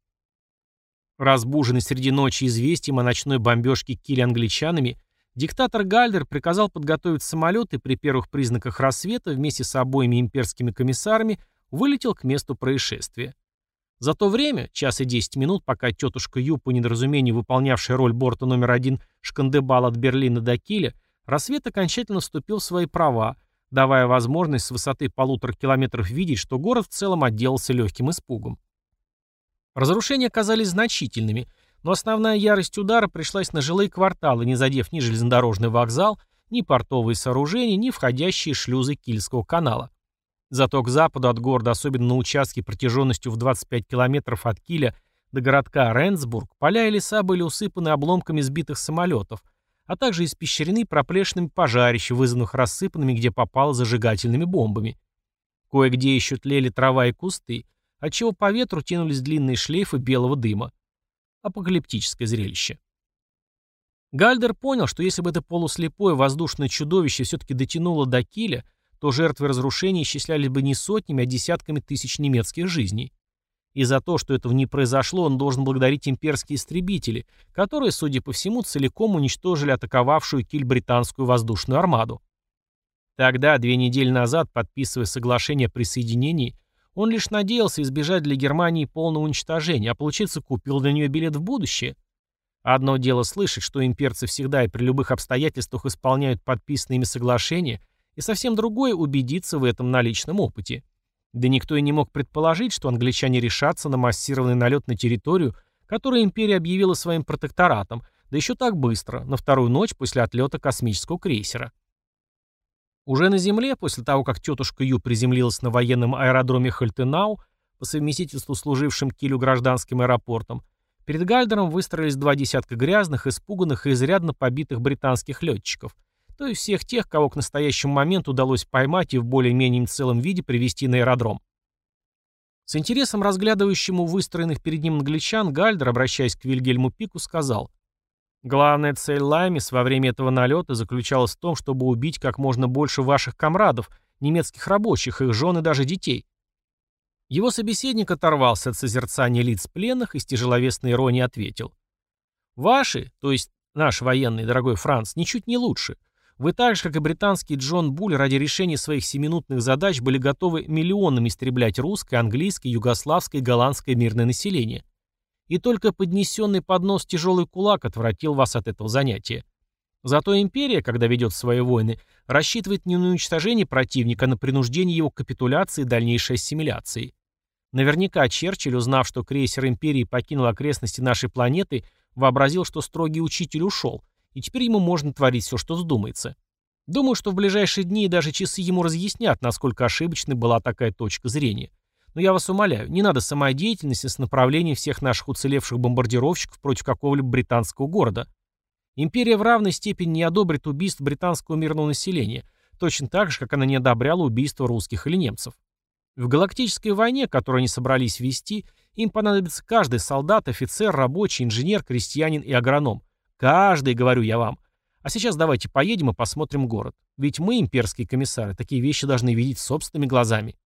Разбуженный среди ночи известием о ночной бомбежке Киля англичанами, диктатор Гальдер приказал подготовить самолет и при первых признаках рассвета вместе с обоими имперскими комиссарами вылетел к месту происшествия. За то время, час и десять минут, пока тетушка Ю, по недоразумению выполнявшая роль борта номер один шкандебал от Берлина до Киля, рассвет окончательно вступил в свои права, давая возможность с высоты полутора километров видеть, что город в целом отделался легким испугом. Разрушения оказались значительными, но основная ярость удара пришлась на жилые кварталы, не задев ни железнодорожный вокзал, ни портовые сооружения, ни входящие шлюзы Кильского канала. Зато к западу от города, особенно на участке протяженностью в 25 километров от Киля до городка Ренсбург, поля и леса были усыпаны обломками сбитых самолетов, а также испещрены проплешинами пожарищ, вызванных рассыпанными где попало зажигательными бомбами. Кое-где еще тлели трава и кусты, отчего по ветру тянулись длинные шлейфы белого дыма. Апокалиптическое зрелище. Гальдер понял, что если бы это полуслепое воздушное чудовище все-таки дотянуло до Киля, то жертвы разрушений исчислялись бы не сотнями, а десятками тысяч немецких жизней. И за то, что этого не произошло, он должен благодарить имперские истребители, которые, судя по всему, целиком уничтожили атаковавшую Киль британскую воздушную армаду. Тогда, две недели назад, подписывая соглашение о присоединении, Он лишь надеялся избежать для Германии полного уничтожения, а получится купил для нее билет в будущее. Одно дело слышать, что имперцы всегда и при любых обстоятельствах исполняют подписанные ими соглашения, и совсем другое убедиться в этом на личном опыте. Да никто и не мог предположить, что англичане решатся на массированный налет на территорию, которую империя объявила своим протекторатом, да еще так быстро, на вторую ночь после отлета космического крейсера. Уже на Земле, после того, как тетушка Ю приземлилась на военном аэродроме Хальтенау, по совместительству служившим Килю гражданским аэропортом, перед Гальдером выстроились два десятка грязных, испуганных и изрядно побитых британских летчиков, то есть всех тех, кого к настоящему моменту удалось поймать и в более-менее целом виде привести на аэродром. С интересом разглядывающему выстроенных перед ним англичан, Гальдер, обращаясь к Вильгельму Пику, сказал, Главная цель Лаймис во время этого налета заключалась в том, чтобы убить как можно больше ваших комрадов, немецких рабочих, их жен и даже детей. Его собеседник оторвался от созерцания лиц пленных и с тяжеловесной иронией ответил. «Ваши, то есть наш военный, дорогой Франц, ничуть не лучше. Вы так же, как и британский Джон Буль, ради решения своих семинутных задач были готовы миллионами истреблять русское, английское, югославское и голландское мирное население и только поднесенный под нос тяжелый кулак отвратил вас от этого занятия. Зато империя, когда ведет свои войны, рассчитывает не на уничтожение противника, а на принуждение его к капитуляции и дальнейшей ассимиляции. Наверняка Черчилль, узнав, что крейсер империи покинул окрестности нашей планеты, вообразил, что строгий учитель ушел, и теперь ему можно творить все, что вздумается. Думаю, что в ближайшие дни и даже часы ему разъяснят, насколько ошибочной была такая точка зрения. Но я вас умоляю, не надо самодеятельности с направлением всех наших уцелевших бомбардировщиков против какого-либо британского города. Империя в равной степени не одобрит убийств британского мирного населения, точно так же, как она не одобряла убийства русских или немцев. В галактической войне, которую они собрались вести, им понадобится каждый солдат, офицер, рабочий, инженер, крестьянин и агроном. Каждый, говорю я вам. А сейчас давайте поедем и посмотрим город. Ведь мы, имперские комиссары, такие вещи должны видеть собственными глазами.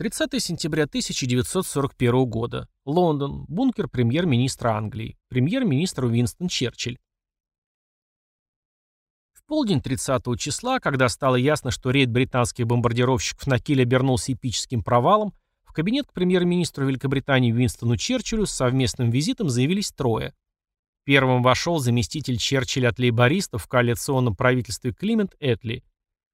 30 сентября 1941 года. Лондон. Бункер премьер-министра Англии. Премьер-министр Уинстон Черчилль. В полдень 30 числа, когда стало ясно, что рейд британских бомбардировщиков на Киль обернулся эпическим провалом, в кабинет к премьер-министру Великобритании Уинстону Черчиллю с совместным визитом заявились трое. Первым вошел заместитель Черчилля от лейбористов в коалиционном правительстве Климент Этли –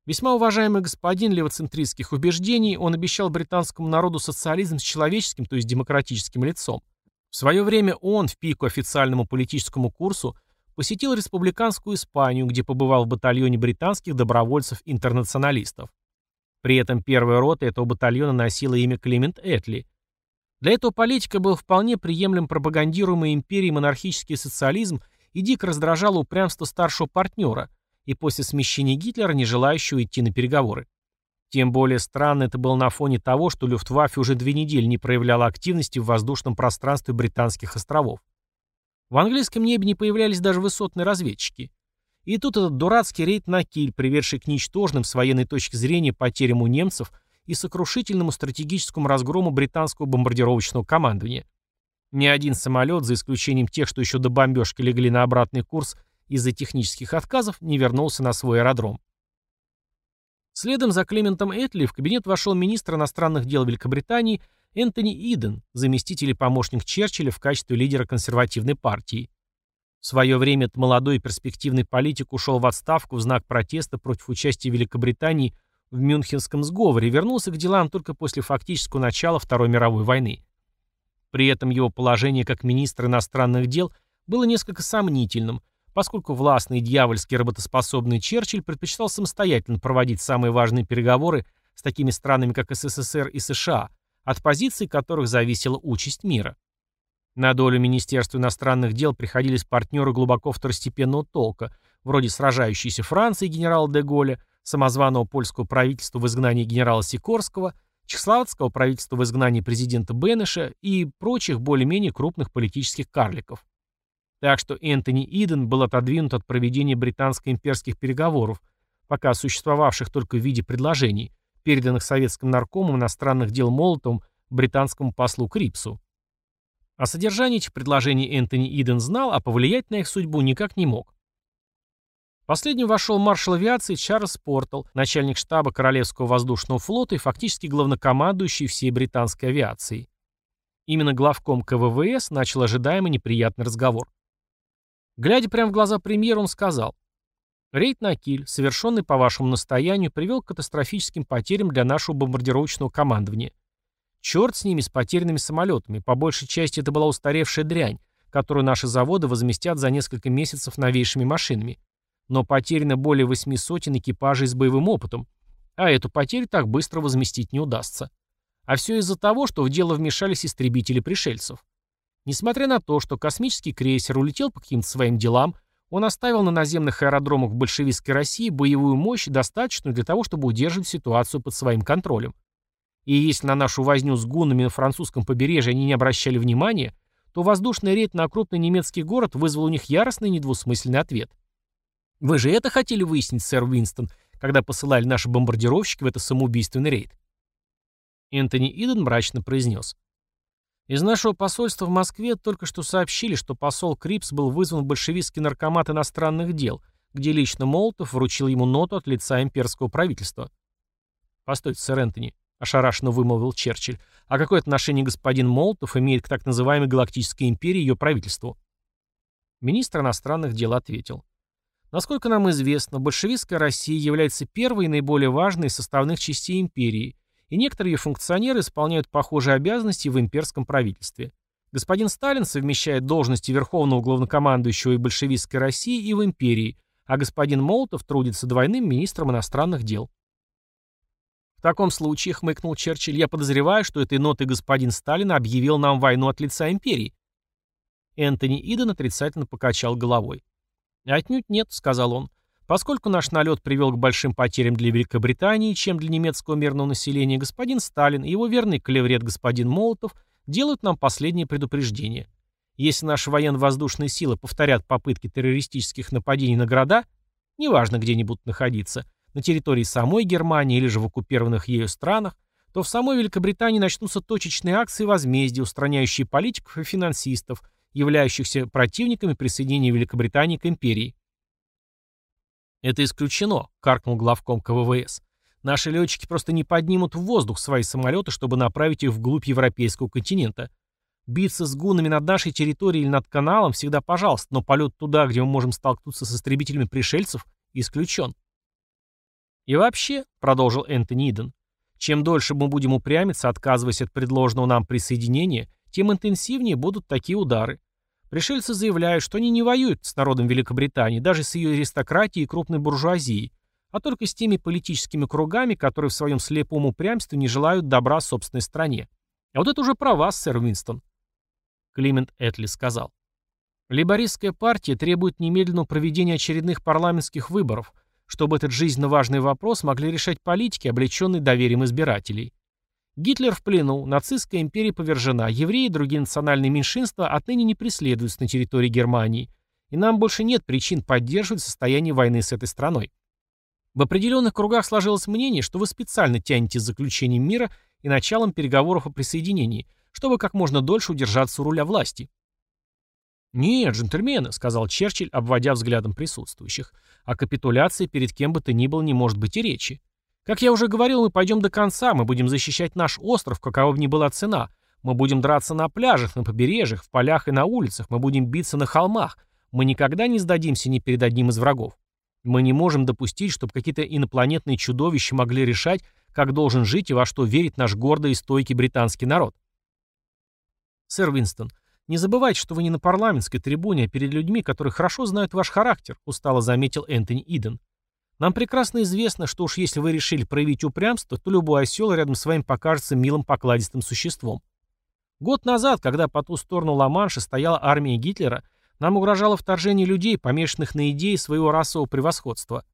Весьма уважаемый господин левоцентристских убеждений, он обещал британскому народу социализм с человеческим, то есть демократическим лицом. В свое время он, в пику официальному политическому курсу, посетил республиканскую Испанию, где побывал в батальоне британских добровольцев-интернационалистов. При этом первая рота этого батальона носила имя Климент Этли. Для этого политика был вполне приемлем пропагандируемый империей монархический социализм и дико раздражало упрямство старшего партнера, и после смещения Гитлера, не желающего идти на переговоры. Тем более странно это было на фоне того, что Люфтваффе уже две недели не проявляла активности в воздушном пространстве британских островов. В английском небе не появлялись даже высотные разведчики. И тут этот дурацкий рейд на Киль, приведший к ничтожным с военной точки зрения потерям у немцев и сокрушительному стратегическому разгрому британского бомбардировочного командования. Ни один самолет, за исключением тех, что еще до бомбежки легли на обратный курс, из-за технических отказов не вернулся на свой аэродром. Следом за Клементом Этли в кабинет вошел министр иностранных дел Великобритании Энтони Иден, заместитель и помощник Черчилля в качестве лидера консервативной партии. В свое время этот молодой перспективный политик ушел в отставку в знак протеста против участия Великобритании в Мюнхенском сговоре и вернулся к делам только после фактического начала Второй мировой войны. При этом его положение как министра иностранных дел было несколько сомнительным – поскольку властный дьявольский работоспособный Черчилль предпочитал самостоятельно проводить самые важные переговоры с такими странами, как СССР и США, от позиций которых зависела участь мира. На долю Министерства иностранных дел приходились партнеры глубоко второстепенного толка, вроде сражающейся Франции генерала де Голля, самозваного польского правительства в изгнании генерала Сикорского, чехословацкого правительства в изгнании президента Бенеша и прочих более-менее крупных политических карликов. Так что Энтони Иден был отодвинут от проведения британско-имперских переговоров, пока существовавших только в виде предложений, переданных советским наркомом иностранных дел Молотовым британскому послу Крипсу. О содержании этих предложений Энтони Иден знал, а повлиять на их судьбу никак не мог. Последним вошел маршал авиации Чарльз Портл, начальник штаба Королевского воздушного флота и фактически главнокомандующий всей британской авиацией. Именно главком КВВС начал ожидаемый неприятный разговор. Глядя прямо в глаза премьеру, он сказал, «Рейд на Киль, совершенный по вашему настоянию, привел к катастрофическим потерям для нашего бомбардировочного командования. Черт с ними, с потерянными самолетами, по большей части это была устаревшая дрянь, которую наши заводы возместят за несколько месяцев новейшими машинами но потеряно более восьми сотен экипажей с боевым опытом, а эту потерю так быстро возместить не удастся. А все из-за того, что в дело вмешались истребители пришельцев. Несмотря на то, что космический крейсер улетел по каким-то своим делам, он оставил на наземных аэродромах большевистской России боевую мощь, достаточную для того, чтобы удерживать ситуацию под своим контролем. И если на нашу возню с гуннами на французском побережье они не обращали внимания, то воздушный рейд на крупный немецкий город вызвал у них яростный недвусмысленный ответ – вы же это хотели выяснить, сэр Уинстон, когда посылали наши бомбардировщики в это самоубийственный рейд?» Энтони Иден мрачно произнес. «Из нашего посольства в Москве только что сообщили, что посол Крипс был вызван в большевистский наркомат иностранных дел, где лично Молотов вручил ему ноту от лица имперского правительства». «Постойте, сэр Энтони», — ошарашенно вымолвил Черчилль, «а какое отношение господин Молотов имеет к так называемой Галактической империи и ее правительству?» Министр иностранных дел ответил. Насколько нам известно, большевистская Россия является первой и наиболее важной из составных частей империи, и некоторые ее функционеры исполняют похожие обязанности в имперском правительстве. Господин Сталин совмещает должности Верховного Главнокомандующего и большевистской России и в империи, а господин Молотов трудится двойным министром иностранных дел. В таком случае, хмыкнул Черчилль, я подозреваю, что этой нотой господин Сталин объявил нам войну от лица империи. Энтони Иден отрицательно покачал головой. «Отнюдь нет», — сказал он. «Поскольку наш налет привел к большим потерям для Великобритании, чем для немецкого мирного населения, господин Сталин и его верный клеврет господин Молотов делают нам последнее предупреждение. Если наши военно-воздушные силы повторят попытки террористических нападений на города, неважно, где они будут находиться, на территории самой Германии или же в оккупированных ею странах, то в самой Великобритании начнутся точечные акции возмездия, устраняющие политиков и финансистов – являющихся противниками присоединения Великобритании к империи. «Это исключено», — каркнул главком КВВС. «Наши летчики просто не поднимут в воздух свои самолеты, чтобы направить их вглубь европейского континента. Биться с гунами над нашей территорией или над каналом всегда пожалуйста, но полет туда, где мы можем столкнуться с истребителями пришельцев, исключен». «И вообще», — продолжил Энтони Иден, «чем дольше мы будем упрямиться, отказываясь от предложенного нам присоединения, тем интенсивнее будут такие удары. Пришельцы заявляют, что они не воюют с народом Великобритании, даже с ее аристократией и крупной буржуазией, а только с теми политическими кругами, которые в своем слепом упрямстве не желают добра собственной стране. А вот это уже про вас, сэр Уинстон. Климент Этли сказал. Лейбористская партия требует немедленного проведения очередных парламентских выборов, чтобы этот жизненно важный вопрос могли решать политики, облеченные доверием избирателей. Гитлер в плену, нацистская империя повержена, евреи и другие национальные меньшинства отныне не преследуются на территории Германии, и нам больше нет причин поддерживать состояние войны с этой страной. В определенных кругах сложилось мнение, что вы специально тянете с заключением мира и началом переговоров о присоединении, чтобы как можно дольше удержаться у руля власти. «Нет, джентльмены», — сказал Черчилль, обводя взглядом присутствующих, «о капитуляции перед кем бы то ни было не может быть и речи. Как я уже говорил, мы пойдем до конца, мы будем защищать наш остров, какова бы ни была цена. Мы будем драться на пляжах, на побережьях, в полях и на улицах, мы будем биться на холмах. Мы никогда не сдадимся ни перед одним из врагов. Мы не можем допустить, чтобы какие-то инопланетные чудовища могли решать, как должен жить и во что верит наш гордый и стойкий британский народ. Сэр Винстон, не забывайте, что вы не на парламентской трибуне, а перед людьми, которые хорошо знают ваш характер, устало заметил Энтони Иден. Нам прекрасно известно, что уж если вы решили проявить упрямство, то любой осел рядом с вами покажется милым покладистым существом. Год назад, когда по ту сторону Ла-Манша стояла армия Гитлера, нам угрожало вторжение людей, помешанных на идее своего расового превосходства.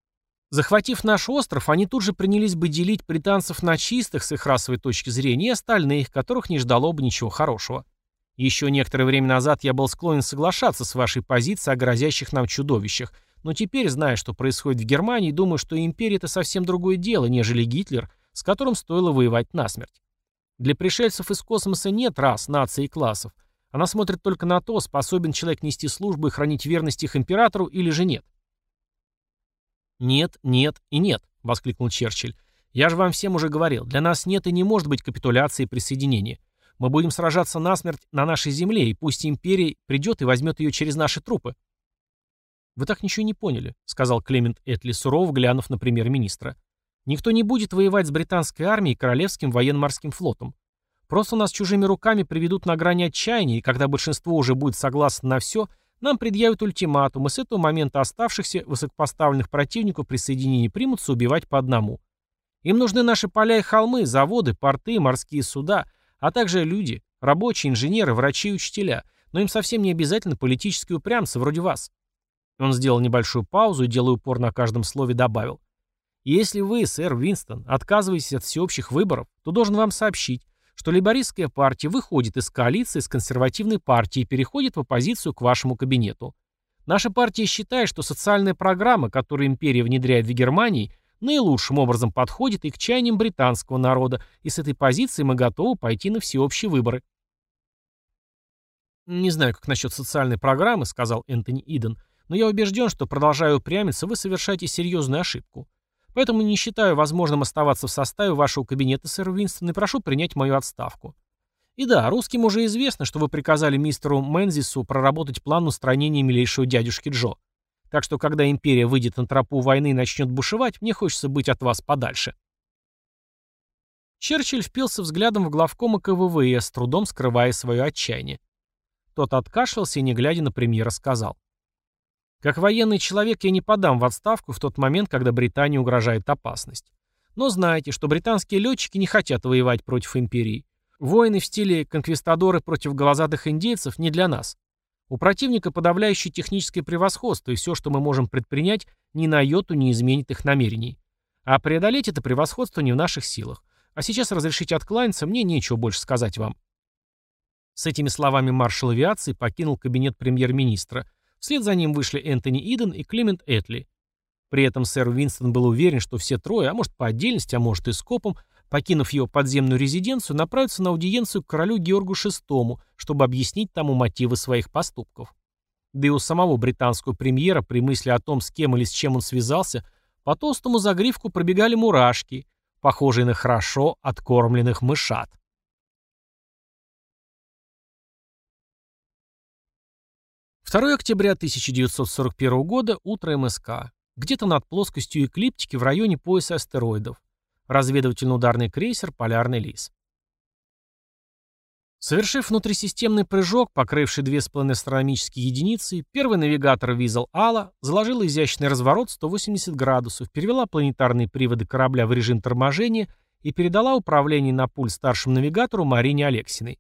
Захватив наш остров, они тут же принялись бы делить британцев на чистых с их расовой точки зрения и остальных, которых не ждало бы ничего хорошего. Еще некоторое время назад я был склонен соглашаться с вашей позицией о грозящих нам чудовищах – но теперь, зная, что происходит в Германии, думаю, что империя – это совсем другое дело, нежели Гитлер, с которым стоило воевать насмерть. Для пришельцев из космоса нет рас, наций и классов. Она смотрит только на то, способен человек нести службу и хранить верность их императору или же нет. «Нет, нет и нет», — воскликнул Черчилль. «Я же вам всем уже говорил, для нас нет и не может быть капитуляции и присоединения. Мы будем сражаться насмерть на нашей земле, и пусть империя придет и возьмет ее через наши трупы». «Вы так ничего не поняли», — сказал Клемент Этли, сурово глянув на премьер-министра. «Никто не будет воевать с британской армией и Королевским военно-морским флотом. Просто нас чужими руками приведут на грани отчаяния, и когда большинство уже будет согласно на все, нам предъявят ультиматум, и с этого момента оставшихся высокопоставленных противников присоединения примутся убивать по одному. Им нужны наши поля и холмы, заводы, порты, морские суда, а также люди, рабочие, инженеры, врачи и учителя, но им совсем не обязательно политические упрямцы вроде вас. Он сделал небольшую паузу и, делая упор на каждом слове, добавил. «Если вы, сэр Винстон, отказываетесь от всеобщих выборов, то должен вам сообщить, что лейбористская партия выходит из коалиции с консервативной партией и переходит в оппозицию к вашему кабинету. Наша партия считает, что социальная программа, которую империя внедряет в Германии, наилучшим образом подходит и к чаяниям британского народа, и с этой позиции мы готовы пойти на всеобщие выборы. «Не знаю, как насчет социальной программы», — сказал Энтони Иден, но я убежден, что, продолжая упрямиться, вы совершаете серьезную ошибку. Поэтому не считаю возможным оставаться в составе вашего кабинета, сэр Уинстон, и прошу принять мою отставку. И да, русским уже известно, что вы приказали мистеру Мензису проработать план устранения милейшего дядюшки Джо. Так что, когда империя выйдет на тропу войны и начнет бушевать, мне хочется быть от вас подальше. Черчилль впился взглядом в главкома КВВС, с трудом скрывая свое отчаяние. Тот откашлялся и, не глядя на премьера, сказал. Как военный человек я не подам в отставку в тот момент, когда Британии угрожает опасность. Но знайте, что британские летчики не хотят воевать против империи. Войны в стиле конквистадоры против голозадых индейцев не для нас. У противника подавляющее техническое превосходство, и все, что мы можем предпринять, ни на йоту не изменит их намерений. А преодолеть это превосходство не в наших силах. А сейчас разрешите откланяться, мне нечего больше сказать вам. С этими словами маршал авиации покинул кабинет премьер-министра – Вслед за ним вышли Энтони Иден и Клемент Этли. При этом сэр Винстон был уверен, что все трое, а может по отдельности, а может и скопом, покинув его подземную резиденцию, направятся на аудиенцию к королю Георгу VI, чтобы объяснить тому мотивы своих поступков. Да и у самого британского премьера при мысли о том, с кем или с чем он связался, по толстому загривку пробегали мурашки, похожие на хорошо откормленных мышат. 2 октября 1941 года, утро МСК. Где-то над плоскостью эклиптики в районе пояса астероидов. Разведывательно-ударный крейсер «Полярный лис». Совершив внутрисистемный прыжок, покрывший две с половиной астрономические единицы, первый навигатор Визел Алла заложил изящный разворот 180 градусов, перевела планетарные приводы корабля в режим торможения и передала управление на пульт старшему навигатору Марине Алексиной.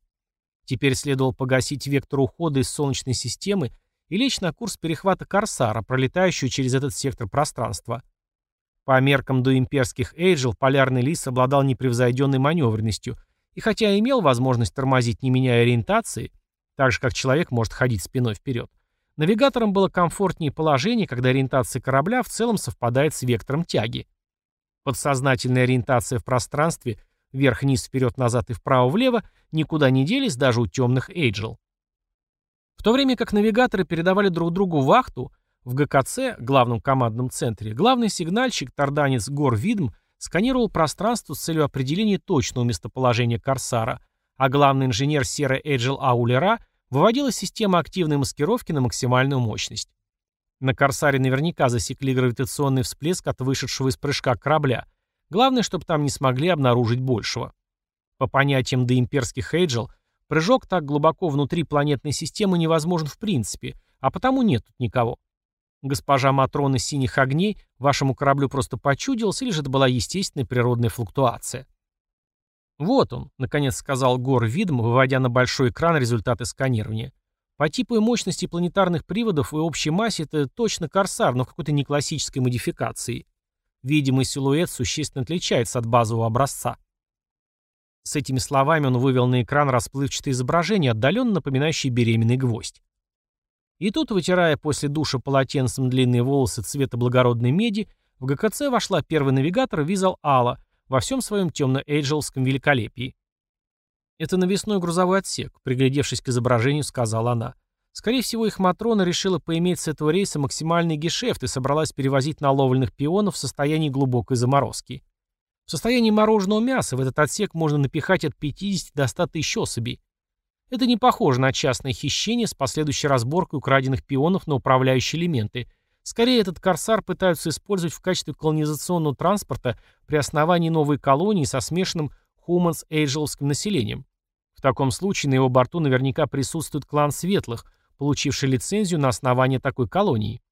Теперь следовало погасить вектор ухода из Солнечной системы и лечь на курс перехвата Корсара, пролетающего через этот сектор пространства. По меркам до имперских Эйджел полярный лис обладал непревзойденной маневренностью, и хотя имел возможность тормозить, не меняя ориентации, так же как человек может ходить спиной вперед, навигаторам было комфортнее положение, когда ориентация корабля в целом совпадает с вектором тяги. Подсознательная ориентация в пространстве вверх-вниз, вперед-назад и вправо-влево никуда не делись даже у темных Эйджел. В то время как навигаторы передавали друг другу вахту, в ГКЦ, главном командном центре, главный сигнальщик, торданец Гор Видм, сканировал пространство с целью определения точного местоположения Корсара, а главный инженер Сера Эджил Аулера выводила систему активной маскировки на максимальную мощность. На Корсаре наверняка засекли гравитационный всплеск от вышедшего из прыжка корабля. Главное, чтобы там не смогли обнаружить большего. По понятиям доимперских Эйджел, Прыжок так глубоко внутри планетной системы невозможен в принципе, а потому нет тут никого. Госпожа Матрона синих огней вашему кораблю просто почудилась, или же это была естественная природная флуктуация? Вот он, наконец сказал Гор Видм, выводя на большой экран результаты сканирования. По типу и мощности планетарных приводов и общей массе это точно Корсар, но в какой-то неклассической модификации. Видимый силуэт существенно отличается от базового образца. С этими словами он вывел на экран расплывчатое изображение, отдаленно напоминающее беременный гвоздь. И тут, вытирая после душа полотенцем длинные волосы цвета благородной меди, в ГКЦ вошла первый навигатор Визал Алла во всем своем темно-эйджелском великолепии. «Это навесной грузовой отсек», — приглядевшись к изображению, сказала она. Скорее всего, их Матрона решила поиметь с этого рейса максимальный гешефт и собралась перевозить наловленных пионов в состоянии глубокой заморозки. В состоянии мороженого мяса в этот отсек можно напихать от 50 до 100 тысяч особей. Это не похоже на частное хищение с последующей разборкой украденных пионов на управляющие элементы. Скорее, этот корсар пытаются использовать в качестве колонизационного транспорта при основании новой колонии со смешанным хуманс-эйджеловским населением. В таком случае на его борту наверняка присутствует клан Светлых, получивший лицензию на основании такой колонии.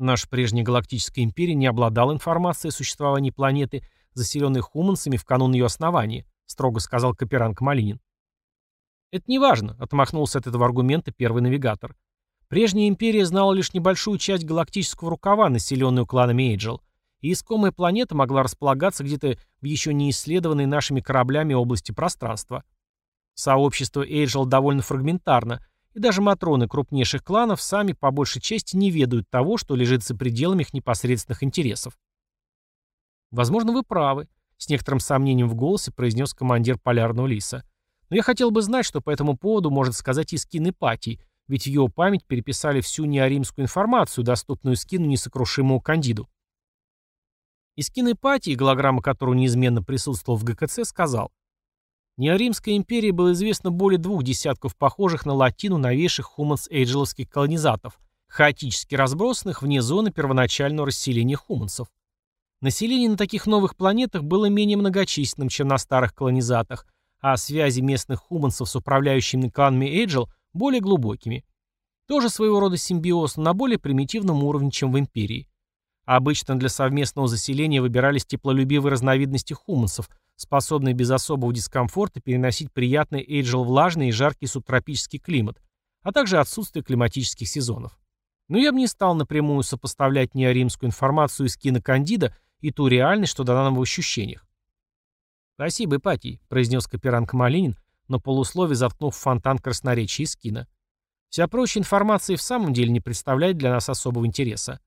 Наша прежняя галактическая империя не обладала информацией о существовании планеты, заселенной хуманцами в канун ее основания, строго сказал Каперанг Малинин. «Это не важно», — отмахнулся от этого аргумента первый навигатор. Прежняя империя знала лишь небольшую часть галактического рукава, населенную кланами Эйджел, и искомая планета могла располагаться где-то в еще не исследованной нашими кораблями области пространства. Сообщество Эйджел довольно фрагментарно, и даже матроны крупнейших кланов сами по большей части не ведают того, что лежит за пределами их непосредственных интересов. «Возможно, вы правы», — с некоторым сомнением в голосе произнес командир Полярного Лиса. Но я хотел бы знать, что по этому поводу может сказать Искин Ипатий, ведь в его память переписали всю неоримскую информацию, доступную Искину несокрушимому Кандиду. Искин Ипатий, голограмма которого неизменно присутствовал в ГКЦ, сказал, Неоримской империи было известно более двух десятков похожих на латину новейших хуманс-эйджеловских колонизатов, хаотически разбросанных вне зоны первоначального расселения хуманцев. Население на таких новых планетах было менее многочисленным, чем на старых колонизатах, а связи местных хуманцев с управляющими кланами Эйджел более глубокими. Тоже своего рода симбиоз, но на более примитивном уровне, чем в Империи. Обычно для совместного заселения выбирались теплолюбивые разновидности хуманцев, способные без особого дискомфорта переносить приятный Эйджел влажный и жаркий субтропический климат, а также отсутствие климатических сезонов. Но я бы не стал напрямую сопоставлять неоримскую информацию из кинокандида и ту реальность, что дана нам в ощущениях. «Спасибо, Ипатий», — произнес Каперанг Малинин, на полуслове заткнув фонтан красноречия из кино. «Вся прочая информация в самом деле не представляет для нас особого интереса.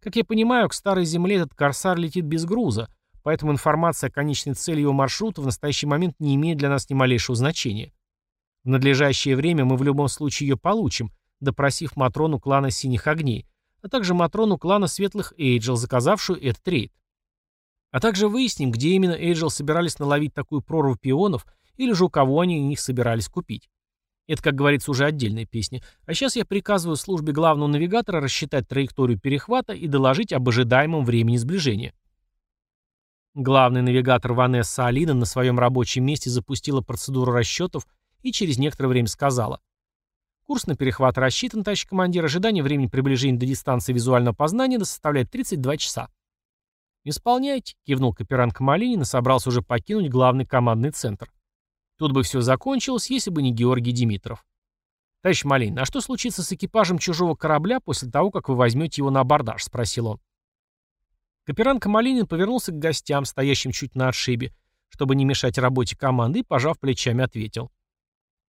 Как я понимаю, к Старой Земле этот корсар летит без груза, поэтому информация о конечной цели его маршрута в настоящий момент не имеет для нас ни малейшего значения. В надлежащее время мы в любом случае ее получим, допросив Матрону клана Синих Огней, а также Матрону клана Светлых Эйджел, заказавшую этот рейд. А также выясним, где именно Эйджел собирались наловить такую прорву пионов или же у кого они их собирались купить. Это, как говорится, уже отдельная песня. А сейчас я приказываю службе главного навигатора рассчитать траекторию перехвата и доложить об ожидаемом времени сближения. Главный навигатор Ванесса Алина на своем рабочем месте запустила процедуру расчетов и через некоторое время сказала. Курс на перехват рассчитан, товарищ командир. Ожидание времени приближения до дистанции визуального познания составляет 32 часа. «Исполняйте», — кивнул Каперанг Малинин и собрался уже покинуть главный командный центр. Тут бы все закончилось, если бы не Георгий Димитров. «Товарищ Малинин, а что случится с экипажем чужого корабля после того, как вы возьмете его на абордаж?» — спросил он. Каперанг Малинин повернулся к гостям, стоящим чуть на отшибе, чтобы не мешать работе команды, и, пожав плечами, ответил.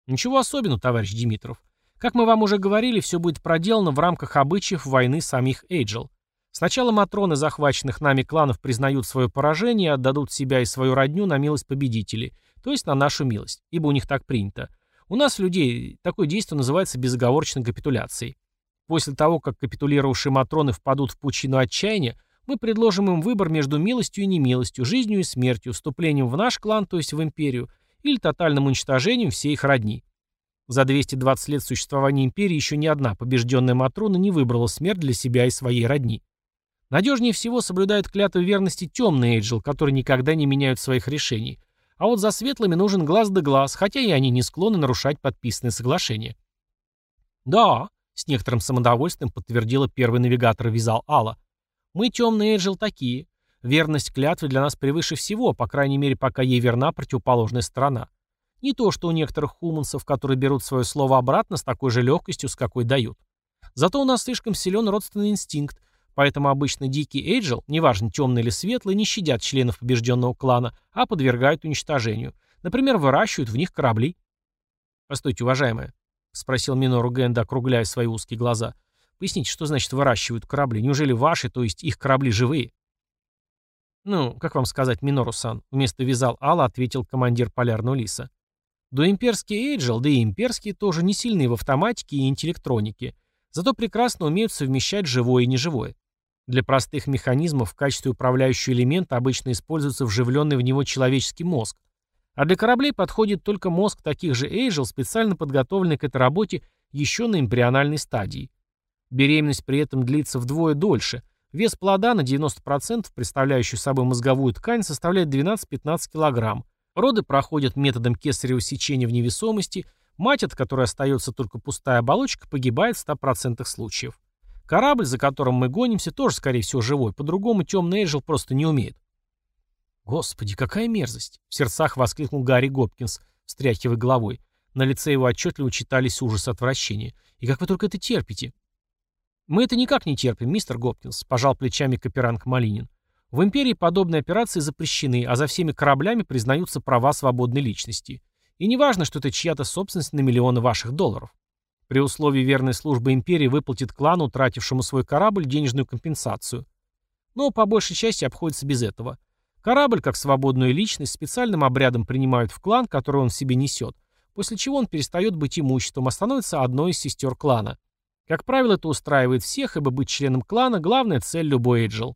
«Ничего особенного, товарищ Димитров. Как мы вам уже говорили, все будет проделано в рамках обычаев войны самих Эйджел. Сначала матроны захваченных нами кланов признают свое поражение и отдадут себя и свою родню на милость победителей, то есть на нашу милость, ибо у них так принято. У нас, людей, такое действие называется безоговорочной капитуляцией. После того, как капитулировавшие матроны впадут в пучину отчаяния, мы предложим им выбор между милостью и немилостью, жизнью и смертью, вступлением в наш клан, то есть в империю, или тотальным уничтожением всей их родни. За 220 лет существования империи еще ни одна побежденная Матрона не выбрала смерть для себя и своей родни. Надежнее всего соблюдают клятву верности темный Эйджел, которые никогда не меняют своих решений. А вот за светлыми нужен глаз да глаз, хотя и они не склонны нарушать подписанные соглашения. «Да», — с некоторым самодовольствием подтвердила первый навигатор Визал Алла. «Мы, темные Эйджел, такие. Верность клятвы для нас превыше всего, по крайней мере, пока ей верна противоположная сторона. Не то, что у некоторых хуманцев, которые берут свое слово обратно с такой же легкостью, с какой дают. Зато у нас слишком силен родственный инстинкт, Поэтому обычно дикий Эйджел, неважно темный или светлый, не щадят членов побежденного клана, а подвергают уничтожению. Например, выращивают в них корабли. «Постойте, уважаемая», — спросил Минору Генда, округляя свои узкие глаза. «Поясните, что значит выращивают корабли? Неужели ваши, то есть их корабли живые?» «Ну, как вам сказать, Минору-сан?» — вместо вязал Алла ответил командир полярного лиса. Доимперские Эйджел, да и имперские тоже не сильны в автоматике и интеллектронике, зато прекрасно умеют совмещать живое и неживое. Для простых механизмов в качестве управляющего элемента обычно используется вживленный в него человеческий мозг, а для кораблей подходит только мозг таких же Эйджел, специально подготовленный к этой работе еще на эмбриональной стадии. Беременность при этом длится вдвое дольше. Вес плода на 90%, представляющий собой мозговую ткань, составляет 12-15 кг. Роды проходят методом кесарево сечения в невесомости, мать, от которой остается только пустая оболочка, погибает в 100% случаев. Корабль, за которым мы гонимся, тоже, скорее всего, живой, по-другому темный Эйджел просто не умеет. «Господи, какая мерзость!» — в сердцах воскликнул Гарри Гопкинс, встряхивая головой. На лице его отчетливо читались ужас и отвращение. «И как вы только это терпите?» «Мы это никак не терпим, мистер Гопкинс», — пожал плечами Каперанг Малинин. «В империи подобные операции запрещены, а за всеми кораблями признаются права свободной личности. И не важно, что это чья-то собственность на миллионы ваших долларов. При условии верной службы империи выплатит клану, утратившему свой корабль, денежную компенсацию. Но по большей части обходится без этого. Корабль, как свободную личность, специальным обрядом принимают в клан, который он в себе несет, после чего он перестает быть имуществом, а становится одной из сестер клана. Как правило, это устраивает всех, ибо быть членом клана – главная цель любой Эйджел.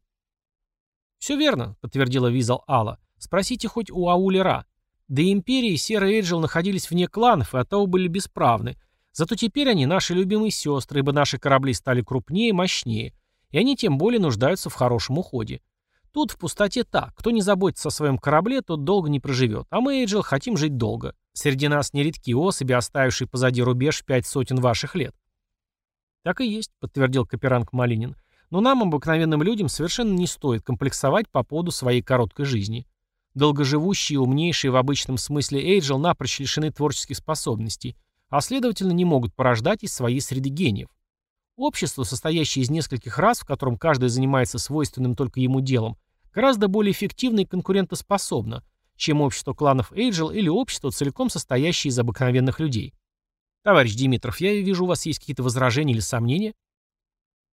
«Все верно», — подтвердила Визал Алла. «Спросите хоть у Аулера. До Империи Серый Эйджел находились вне кланов и оттого были бесправны. Зато теперь они наши любимые сестры, ибо наши корабли стали крупнее и мощнее, и они тем более нуждаются в хорошем уходе. Тут в пустоте так. Кто не заботится о своем корабле, тот долго не проживет. А мы, Эйджел, хотим жить долго. Среди нас нередки особи, оставившие позади рубеж пять сотен ваших лет. Так и есть, подтвердил Каперанг Малинин. Но нам, обыкновенным людям, совершенно не стоит комплексовать по поводу своей короткой жизни. Долгоживущие и умнейшие в обычном смысле Эйджел напрочь лишены творческих способностей, а следовательно не могут порождать из своей среды гениев. Общество, состоящее из нескольких рас, в котором каждый занимается свойственным только ему делом, гораздо более эффективно и конкурентоспособно, чем общество кланов Эйджел или общество, целиком состоящее из обыкновенных людей. Товарищ Димитров, я вижу, у вас есть какие-то возражения или сомнения?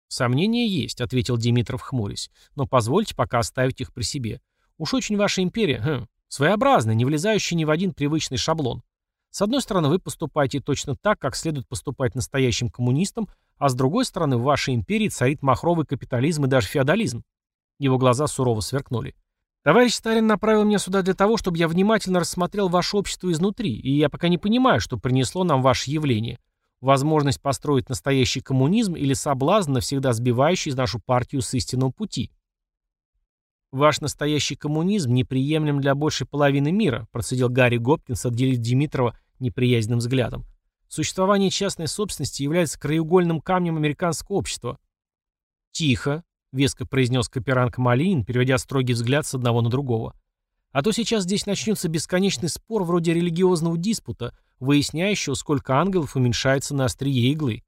Сомнения есть, ответил Димитров, хмурясь, но позвольте пока оставить их при себе. Уж очень ваша империя, хм, своеобразная, не влезающая ни в один привычный шаблон. С одной стороны, вы поступаете точно так, как следует поступать настоящим коммунистам, а с другой стороны, в вашей империи царит махровый капитализм и даже феодализм. Его глаза сурово сверкнули. Товарищ Сталин направил меня сюда для того, чтобы я внимательно рассмотрел ваше общество изнутри, и я пока не понимаю, что принесло нам ваше явление. Возможность построить настоящий коммунизм или соблазн, навсегда сбивающий нашу партию с истинного пути. «Ваш настоящий коммунизм неприемлем для большей половины мира», процедил Гарри Гопкинс, отделив Димитрова неприязненным взглядом. «Существование частной собственности является краеугольным камнем американского общества». «Тихо», — веско произнес Каперанг Малинин, переводя строгий взгляд с одного на другого. «А то сейчас здесь начнется бесконечный спор вроде религиозного диспута, выясняющего, сколько ангелов уменьшается на острие иглы.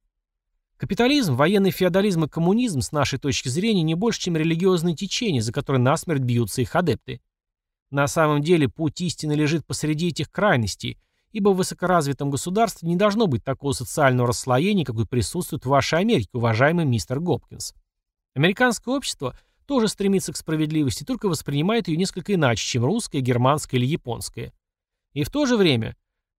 Капитализм, военный феодализм и коммунизм, с нашей точки зрения, не больше, чем религиозные течения, за которые насмерть бьются их адепты. На самом деле путь истины лежит посреди этих крайностей, ибо в высокоразвитом государстве не должно быть такого социального расслоения, какое присутствует в вашей Америке, уважаемый мистер Гопкинс. Американское общество тоже стремится к справедливости, только воспринимает ее несколько иначе, чем русское, германское или японское. И в то же время,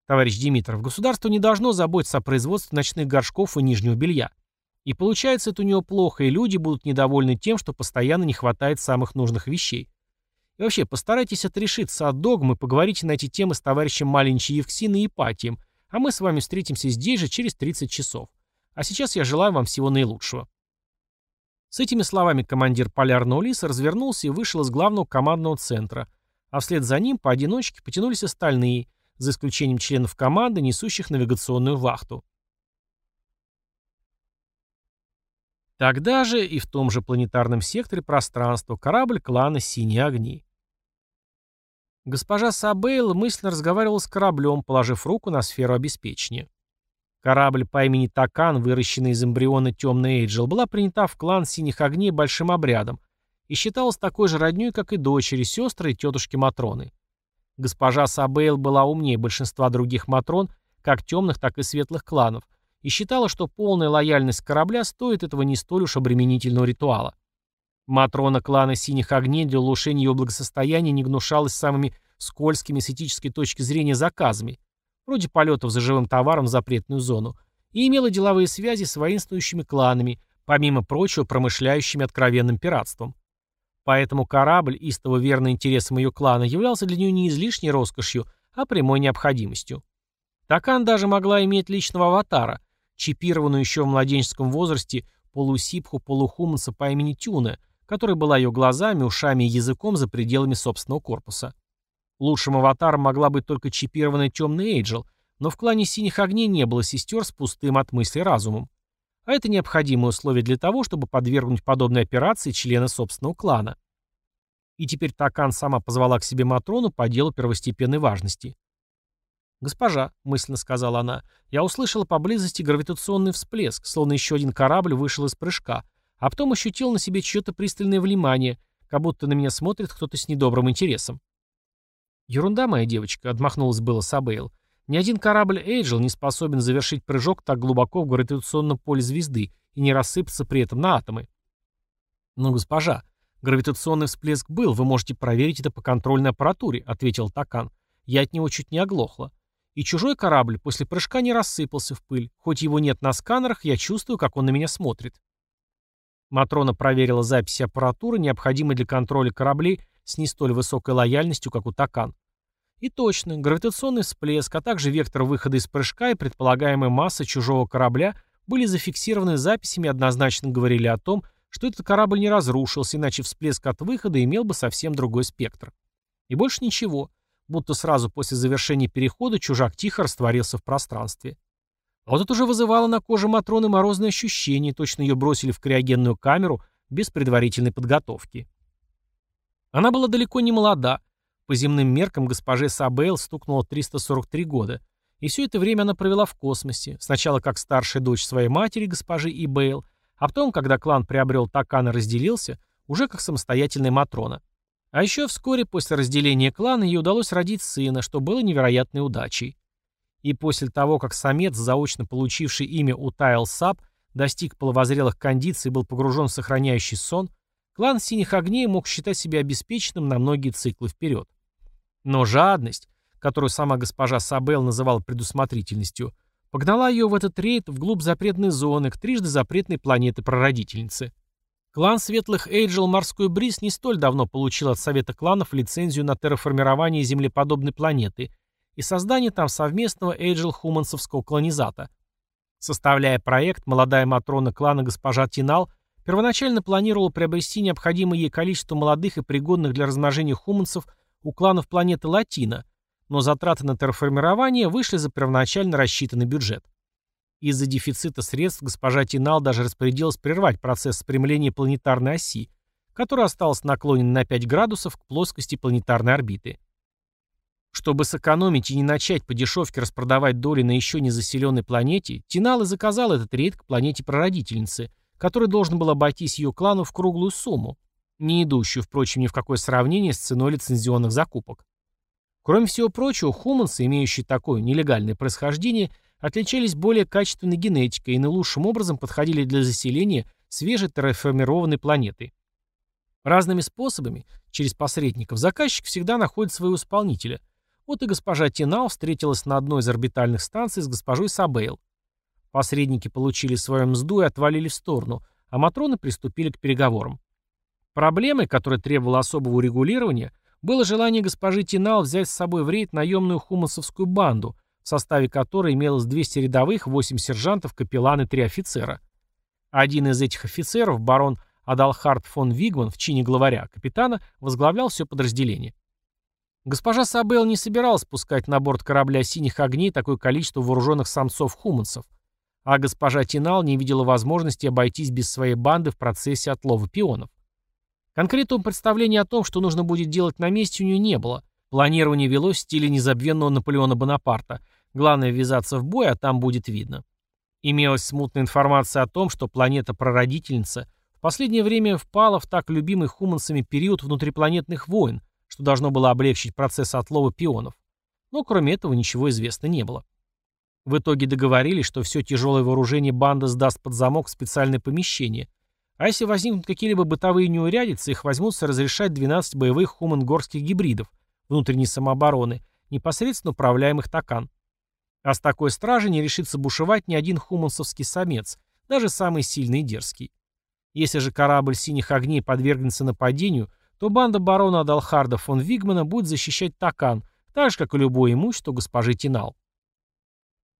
товарищ Димитров, государство не должно заботиться о производстве ночных горшков и нижнего белья. И получается это у него плохо, и люди будут недовольны тем, что постоянно не хватает самых нужных вещей. И вообще, постарайтесь отрешиться от догмы, поговорите на эти темы с товарищем Маленчей Евксиной и Ипатием, а мы с вами встретимся здесь же через 30 часов. А сейчас я желаю вам всего наилучшего. С этими словами командир полярного лиса развернулся и вышел из главного командного центра, а вслед за ним поодиночке потянулись остальные, за исключением членов команды, несущих навигационную вахту. Тогда же и в том же планетарном секторе пространства корабль клана «Синие огни». Госпожа Сабейл мысленно разговаривала с кораблем, положив руку на сферу обеспечения. Корабль по имени Такан, выращенный из эмбриона темный Эйджел, была принята в клан Синих Огней большим обрядом и считалась такой же роднёй, как и дочери, сестры и тетушки Матроны. Госпожа Сабейл была умнее большинства других Матрон, как темных, так и светлых кланов, и считала, что полная лояльность корабля стоит этого не столь уж обременительного ритуала. Матрона клана Синих Огней для улучшения ее благосостояния не гнушалась самыми скользкими с этической точки зрения заказами – вроде полетов за живым товаром в запретную зону, и имела деловые связи с воинствующими кланами, помимо прочего промышляющими откровенным пиратством. Поэтому корабль, истово верный интересам ее клана, являлся для нее не излишней роскошью, а прямой необходимостью. Такан даже могла иметь личного аватара, чипированную еще в младенческом возрасте полусипху-полухуманца по имени Тюна, которая была ее глазами, ушами и языком за пределами собственного корпуса. Лучшим аватаром могла быть только чипированная темный Эйджел, но в клане Синих Огней не было сестер с пустым от мысли разумом. А это необходимое условие для того, чтобы подвергнуть подобной операции члена собственного клана. И теперь Такан сама позвала к себе Матрону по делу первостепенной важности. «Госпожа», — мысленно сказала она, — «я услышала поблизости гравитационный всплеск, словно еще один корабль вышел из прыжка, а потом ощутил на себе чье-то пристальное внимание, как будто на меня смотрит кто-то с недобрым интересом». «Ерунда, моя девочка», — отмахнулась было Сабейл. Ни один корабль Эйджел не способен завершить прыжок так глубоко в гравитационном поле звезды и не рассыпаться при этом на атомы. Но, госпожа, гравитационный всплеск был, вы можете проверить это по контрольной аппаратуре, ответил Такан. Я от него чуть не оглохла. И чужой корабль после прыжка не рассыпался в пыль. Хоть его нет на сканерах, я чувствую, как он на меня смотрит. Матрона проверила записи аппаратуры, необходимой для контроля кораблей с не столь высокой лояльностью, как у Такан. И точно, гравитационный всплеск, а также вектор выхода из прыжка и предполагаемая масса чужого корабля были зафиксированы записями однозначно говорили о том, что этот корабль не разрушился, иначе всплеск от выхода имел бы совсем другой спектр. И больше ничего, будто сразу после завершения перехода чужак тихо растворился в пространстве. А вот это уже вызывало на коже Матроны морозное ощущение, точно ее бросили в криогенную камеру без предварительной подготовки. Она была далеко не молода, по земным меркам госпоже Сабейл стукнуло 343 года, и все это время она провела в космосе, сначала как старшая дочь своей матери, госпожи Ибейл, а потом, когда клан приобрел Такан и разделился, уже как самостоятельная Матрона. А еще вскоре после разделения клана ей удалось родить сына, что было невероятной удачей. И после того, как самец, заочно получивший имя Утайл Саб, достиг половозрелых кондиций и был погружен в сохраняющий сон, клан Синих Огней мог считать себя обеспеченным на многие циклы вперед. Но жадность, которую сама госпожа Сабел называла предусмотрительностью, погнала ее в этот рейд вглубь запретной зоны, к трижды запретной планеты-прародительницы. Клан Светлых Эйджел Морской Бриз не столь давно получил от Совета кланов лицензию на терраформирование землеподобной планеты и создание там совместного Эйджел-Хумансовского колонизата. Составляя проект, молодая Матрона клана госпожа Тинал первоначально планировала приобрести необходимое ей количество молодых и пригодных для размножения хуманцев – у кланов планеты Латина, но затраты на терраформирование вышли за первоначально рассчитанный бюджет. Из-за дефицита средств госпожа Тинал даже распорядилась прервать процесс спрямления планетарной оси, которая осталась наклонена на 5 градусов к плоскости планетарной орбиты. Чтобы сэкономить и не начать по дешевке распродавать доли на еще не заселенной планете, Тинал и заказал этот рейд к планете-прародительницы, который должен был обойтись ее клану в круглую сумму, не идущую, впрочем, ни в какое сравнение с ценой лицензионных закупок. Кроме всего прочего, хуманцы, имеющие такое нелегальное происхождение, отличались более качественной генетикой и наилучшим образом подходили для заселения свежей терраформированной планеты. Разными способами, через посредников, заказчик всегда находит своего исполнителя. Вот и госпожа Тинал встретилась на одной из орбитальных станций с госпожой Сабейл. Посредники получили свою мзду и отвалили в сторону, а Матроны приступили к переговорам. Проблемой, которая требовала особого урегулирования, было желание госпожи Тинал взять с собой в рейд наемную хумасовскую банду, в составе которой имелось 200 рядовых, 8 сержантов, капеллан и 3 офицера. Один из этих офицеров, барон Адалхард фон Вигман, в чине главаря капитана, возглавлял все подразделение. Госпожа Сабел не собиралась пускать на борт корабля «Синих огней» такое количество вооруженных самцов-хуманцев, а госпожа Тинал не видела возможности обойтись без своей банды в процессе отлова пионов. Конкретного представления о том, что нужно будет делать на месте, у нее не было. Планирование велось в стиле незабвенного Наполеона Бонапарта. Главное ввязаться в бой, а там будет видно. Имелась смутная информация о том, что планета-прародительница в последнее время впала в так любимый хуманцами период внутрипланетных войн, что должно было облегчить процесс отлова пионов. Но кроме этого ничего известно не было. В итоге договорились, что все тяжелое вооружение банда сдаст под замок в специальное помещение – а если возникнут какие-либо бытовые неурядицы, их возьмутся разрешать 12 боевых хуман-горских гибридов внутренней самообороны, непосредственно управляемых ТАКАН. А с такой стражей не решится бушевать ни один хумансовский самец, даже самый сильный и дерзкий. Если же корабль синих огней подвергнется нападению, то банда барона Адалхарда фон Вигмана будет защищать Такан, так же, как и любое имущество госпожи Тинал.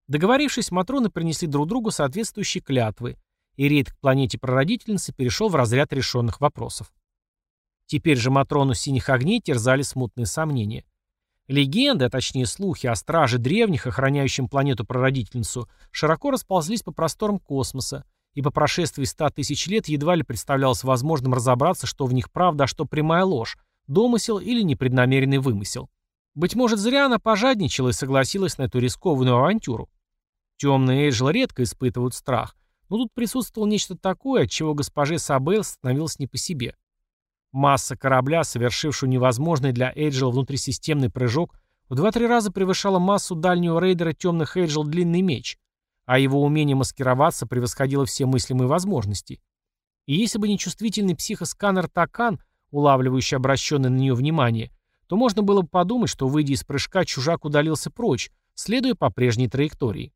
Договорившись, матроны принесли друг другу соответствующие клятвы, и рейд к планете прародительницы перешел в разряд решенных вопросов. Теперь же Матрону синих огней терзали смутные сомнения. Легенды, а точнее слухи о страже древних, охраняющем планету-прародительницу, широко расползлись по просторам космоса, и по прошествии ста тысяч лет едва ли представлялось возможным разобраться, что в них правда, а что прямая ложь, домысел или непреднамеренный вымысел. Быть может, зря она пожадничала и согласилась на эту рискованную авантюру. Темные Эйджел редко испытывают страх, но тут присутствовало нечто такое, от чего госпоже Сабейл становилось не по себе. Масса корабля, совершившего невозможный для Эйджела внутрисистемный прыжок, в 2-3 раза превышала массу дальнего рейдера темных Эйджел длинный меч, а его умение маскироваться превосходило все мыслимые возможности. И если бы не чувствительный психосканер Такан, улавливающий обращенное на нее внимание, то можно было бы подумать, что, выйдя из прыжка, чужак удалился прочь, следуя по прежней траектории.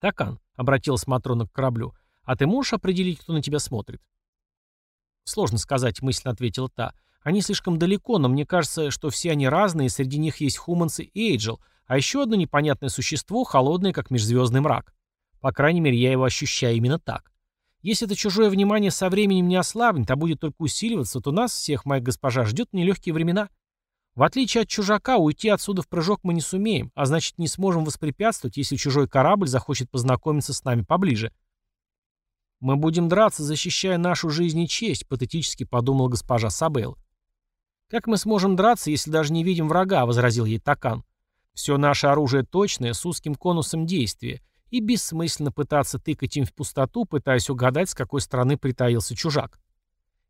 «Такан», — обратилась Матрона к кораблю, — «а ты можешь определить, кто на тебя смотрит?» «Сложно сказать», — мысленно ответила та. «Они слишком далеко, но мне кажется, что все они разные, и среди них есть Хуманс и Эйджел, а еще одно непонятное существо, холодное, как межзвездный мрак. По крайней мере, я его ощущаю именно так. Если это чужое внимание со временем не ослабнет, а будет только усиливаться, то нас, всех, моя госпожа, ждет нелегкие времена. В отличие от чужака, уйти отсюда в прыжок мы не сумеем, а значит не сможем воспрепятствовать, если чужой корабль захочет познакомиться с нами поближе. «Мы будем драться, защищая нашу жизнь и честь», — патетически подумала госпожа Сабел. «Как мы сможем драться, если даже не видим врага?» — возразил ей Такан. «Все наше оружие точное, с узким конусом действия, и бессмысленно пытаться тыкать им в пустоту, пытаясь угадать, с какой стороны притаился чужак.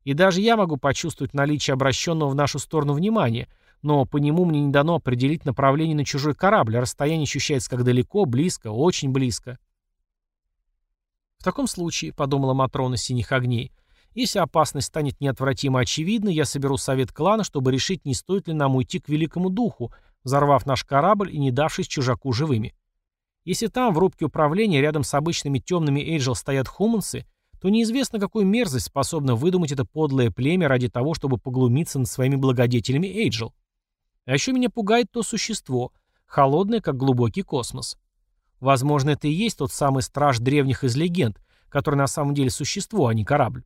И даже я могу почувствовать наличие обращенного в нашу сторону внимания, но по нему мне не дано определить направление на чужой корабль, а расстояние ощущается как далеко, близко, очень близко». В таком случае, подумала Матрона синих огней, если опасность станет неотвратимо очевидной, я соберу совет клана, чтобы решить, не стоит ли нам уйти к великому духу, взорвав наш корабль и не давшись чужаку живыми. Если там, в рубке управления, рядом с обычными темными Эйджел стоят хуманцы, то неизвестно, какую мерзость способна выдумать это подлое племя ради того, чтобы поглумиться над своими благодетелями Эйджел. А еще меня пугает то существо, холодное, как глубокий космос. Возможно, это и есть тот самый страж древних из легенд, который на самом деле существо, а не корабль.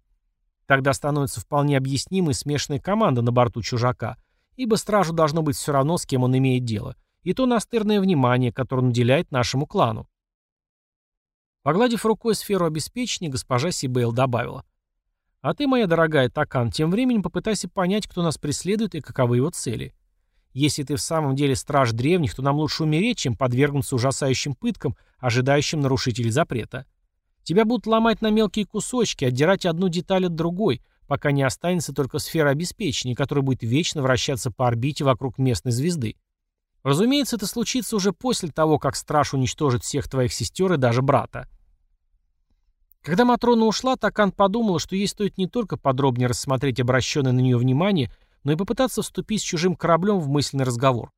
Тогда становится вполне объяснимой смешанная команда на борту чужака, ибо стражу должно быть все равно, с кем он имеет дело, и то настырное внимание, которое он уделяет нашему клану. Погладив рукой сферу обеспечения, госпожа Сибейл добавила. «А ты, моя дорогая Такан, тем временем попытайся понять, кто нас преследует и каковы его цели. Если ты в самом деле страж древних, то нам лучше умереть, чем подвергнуться ужасающим пыткам, ожидающим нарушителей запрета. Тебя будут ломать на мелкие кусочки, отдирать одну деталь от другой, пока не останется только сфера обеспечения, которая будет вечно вращаться по орбите вокруг местной звезды. Разумеется, это случится уже после того, как страж уничтожит всех твоих сестер и даже брата. Когда Матрона ушла, Такан подумала, что ей стоит не только подробнее рассмотреть обращенное на нее внимание, но и попытаться вступить с чужим кораблем в мысленный разговор.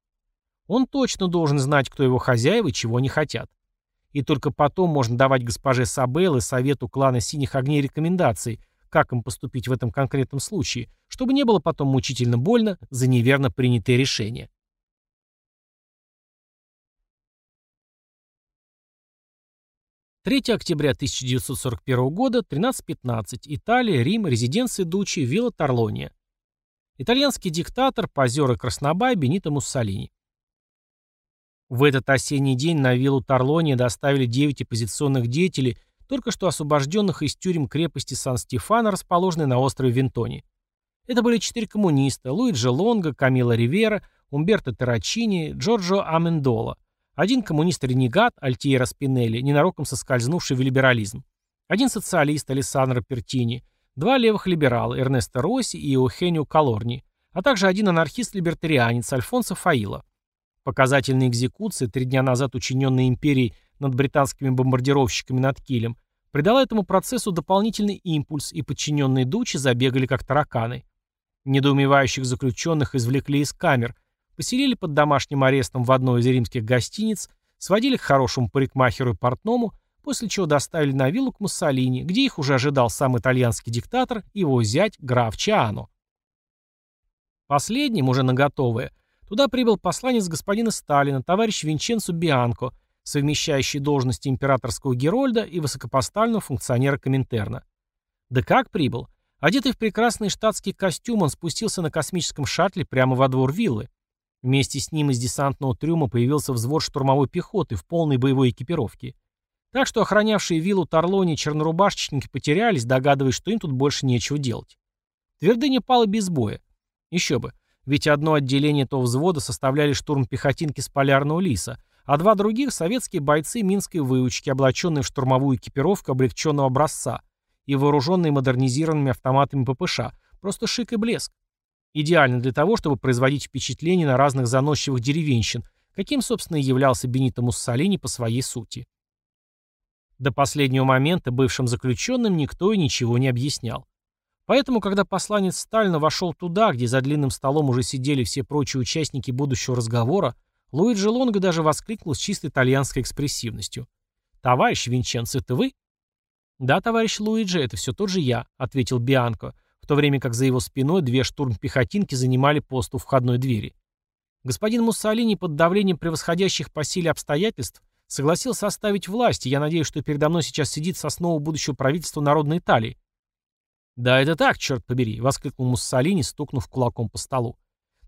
Он точно должен знать, кто его хозяева и чего они хотят. И только потом можно давать госпоже Сабел совету клана Синих Огней рекомендации, как им поступить в этом конкретном случае, чтобы не было потом мучительно больно за неверно принятые решения. Третье октября 1941 года, 13.15. Италия, Рим, резиденция Дучи, Вилла Торлония. Итальянский диктатор, позер и краснобай Бенито Муссолини. В этот осенний день на виллу Торлония доставили 9 оппозиционных деятелей, только что освобожденных из тюрем крепости Сан-Стефано, расположенной на острове Винтони. Это были четыре коммуниста – Луиджи Лонго, Камила Ривера, Умберто Террачини, Джорджо Амендола. Один коммунист-ренегат, Альтиера Спинелли, ненароком соскользнувший в либерализм. Один социалист, Алессандро Пертини. Два левых либерала – Эрнесто Росси и Эухенио Калорни. А также один анархист-либертарианец Альфонсо Фаила. Показательные экзекуции, три дня назад учиненные империей над британскими бомбардировщиками над Килем, придала этому процессу дополнительный импульс, и подчиненные Дучи забегали как тараканы. Недоумевающих заключенных извлекли из камер, поселили под домашним арестом в одной из римских гостиниц, сводили к хорошему парикмахеру и портному, после чего доставили на виллу к Муссолини, где их уже ожидал сам итальянский диктатор и его зять граф Чиано. Последним, уже наготовое, туда прибыл посланец господина Сталина, товарищ Винченцо Бианко, совмещающий должности императорского Герольда и высокопоставленного функционера Коминтерна. Да как прибыл? Одетый в прекрасный штатский костюм, он спустился на космическом шаттле прямо во двор виллы. Вместе с ним из десантного трюма появился взвод штурмовой пехоты в полной боевой экипировке. Так что охранявшие виллу Торлони чернорубашечники потерялись, догадываясь, что им тут больше нечего делать. Твердыня пала без боя. Еще бы, ведь одно отделение того взвода составляли штурм пехотинки с полярного лиса, а два других — советские бойцы минской выучки, облаченные в штурмовую экипировку облегченного образца и вооруженные модернизированными автоматами ППШ. Просто шик и блеск. Идеально для того, чтобы производить впечатление на разных заносчивых деревенщин, каким, собственно, и являлся Бенито Муссолини по своей сути. До последнего момента бывшим заключенным никто и ничего не объяснял. Поэтому, когда посланец Сталина вошел туда, где за длинным столом уже сидели все прочие участники будущего разговора, Луиджи Лонго даже воскликнул с чисто итальянской экспрессивностью. «Товарищ Винченцо, это вы?» «Да, товарищ Луиджи, это все тот же я», — ответил Бианко, в то время как за его спиной две штурмпехотинки занимали пост у входной двери. Господин Муссолини под давлением превосходящих по силе обстоятельств согласился оставить власть, и я надеюсь, что передо мной сейчас сидит соснова будущего правительства Народной Италии. «Да это так, черт побери», — воскликнул Муссолини, стукнув кулаком по столу.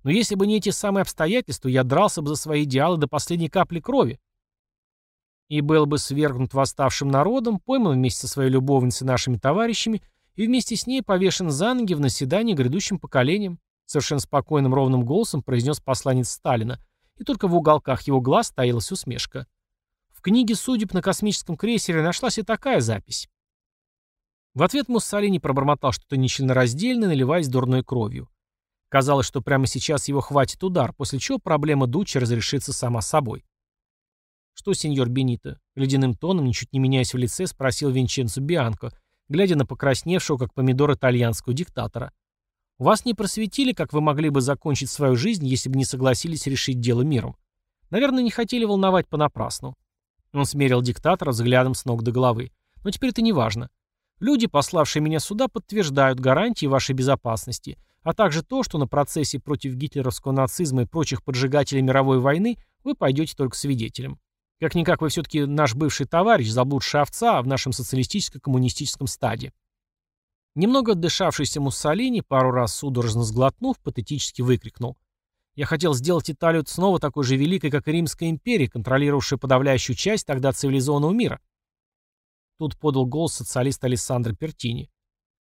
«Но если бы не эти самые обстоятельства, я дрался бы за свои идеалы до последней капли крови. И был бы свергнут восставшим народом, пойман вместе со своей любовницей нашими товарищами и вместе с ней повешен за ноги в наседании грядущим поколением», совершенно спокойным ровным голосом произнес посланец Сталина, и только в уголках его глаз таилась усмешка. В книге судеб на космическом крейсере нашлась и такая запись. В ответ Муссолини пробормотал что-то нечленораздельное, наливаясь дурной кровью. Казалось, что прямо сейчас его хватит удар, после чего проблема Дучи разрешится сама собой. «Что, сеньор Бенито?» — ледяным тоном, ничуть не меняясь в лице, спросил Винченцо Бианко, глядя на покрасневшего, как помидор итальянского диктатора. «Вас не просветили, как вы могли бы закончить свою жизнь, если бы не согласились решить дело миром? Наверное, не хотели волновать понапрасну. Он смерил диктатора взглядом с ног до головы. Но теперь это не важно. Люди, пославшие меня сюда, подтверждают гарантии вашей безопасности, а также то, что на процессе против гитлеровского нацизма и прочих поджигателей мировой войны вы пойдете только свидетелем. Как-никак вы все-таки наш бывший товарищ, заблудший овца в нашем социалистическо-коммунистическом стаде. Немного отдышавшийся Муссолини, пару раз судорожно сглотнув, патетически выкрикнул. Я хотел сделать Италию снова такой же великой, как и Римская империя, контролировавшая подавляющую часть тогда цивилизованного мира. Тут подал голос социалист Алессандро Пертини.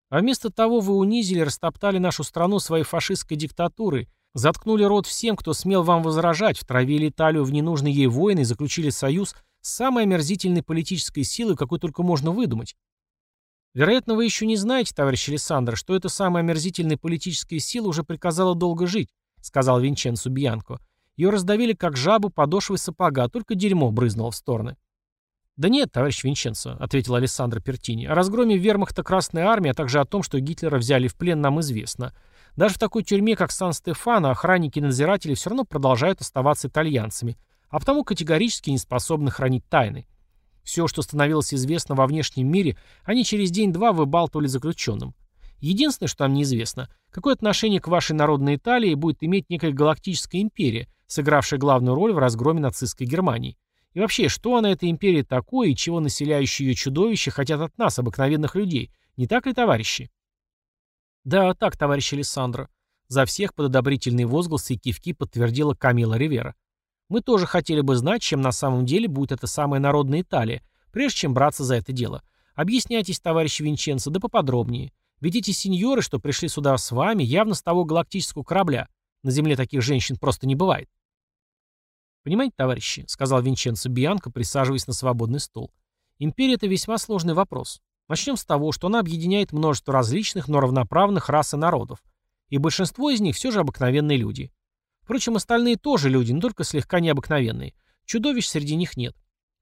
А вместо того вы унизили и растоптали нашу страну своей фашистской диктатурой, заткнули рот всем, кто смел вам возражать, втравили Италию в ненужные ей войны и заключили союз с самой омерзительной политической силой, какой только можно выдумать. Вероятно, вы еще не знаете, товарищ Александр, что эта самая омерзительная политическая сила уже приказала долго жить, — сказал Винченцо Бьянко. Ее раздавили как жабу подошвой сапога, только дерьмо брызнуло в стороны. «Да нет, товарищ Винченцо», — ответил Александр Пертини. «О разгроме вермахта Красной Армии, а также о том, что Гитлера взяли в плен, нам известно. Даже в такой тюрьме, как Сан-Стефано, охранники и надзиратели все равно продолжают оставаться итальянцами, а потому категорически не способны хранить тайны. Все, что становилось известно во внешнем мире, они через день-два выбалтывали заключенным. Единственное, что нам неизвестно, какое отношение к вашей народной Италии будет иметь некая галактическая империя, сыгравшая главную роль в разгроме нацистской Германии. И вообще, что она эта империя такое и чего населяющие ее чудовища хотят от нас, обыкновенных людей? Не так ли, товарищи? Да, так, товарищ Александро. За всех под одобрительные возгласы и кивки подтвердила Камила Ривера. Мы тоже хотели бы знать, чем на самом деле будет эта самая народная Италия, прежде чем браться за это дело. Объясняйтесь, товарищ Винченцо, да поподробнее. Ведь эти сеньоры, что пришли сюда с вами, явно с того галактического корабля. На Земле таких женщин просто не бывает. «Понимаете, товарищи», — сказал Винченцо Бианко, присаживаясь на свободный стул, «империя — это весьма сложный вопрос. Начнем с того, что она объединяет множество различных, но равноправных рас и народов. И большинство из них все же обыкновенные люди. Впрочем, остальные тоже люди, но только слегка необыкновенные. Чудовищ среди них нет.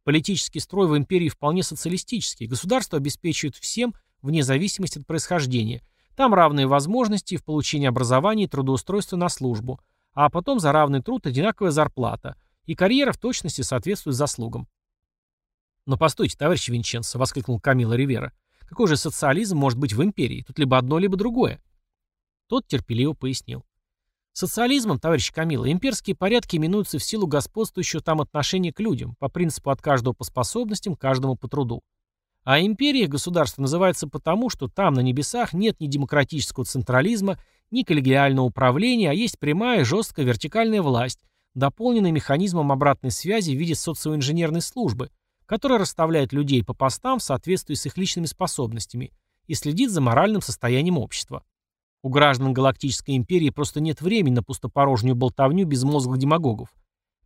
Политический строй в империи вполне социалистический. Государство обеспечивает всем – вне зависимости от происхождения. Там равные возможности в получении образования и трудоустройства на службу, а потом за равный труд одинаковая зарплата. И карьера в точности соответствует заслугам. «Но постойте, товарищ Винченцо», — воскликнул Камило Ривера. «Какой же социализм может быть в империи? Тут либо одно, либо другое». Тот терпеливо пояснил. Социализмом, товарищ Камила, имперские порядки именуются в силу господствующего там отношения к людям, по принципу от каждого по способностям, каждому по труду. А империя государство называется потому, что там, на небесах, нет ни демократического централизма, ни коллегиального управления, а есть прямая, жесткая вертикальная власть, дополненная механизмом обратной связи в виде социоинженерной службы, которая расставляет людей по постам в соответствии с их личными способностями и следит за моральным состоянием общества. У граждан Галактической империи просто нет времени на пустопорожнюю болтовню безмозглых демагогов.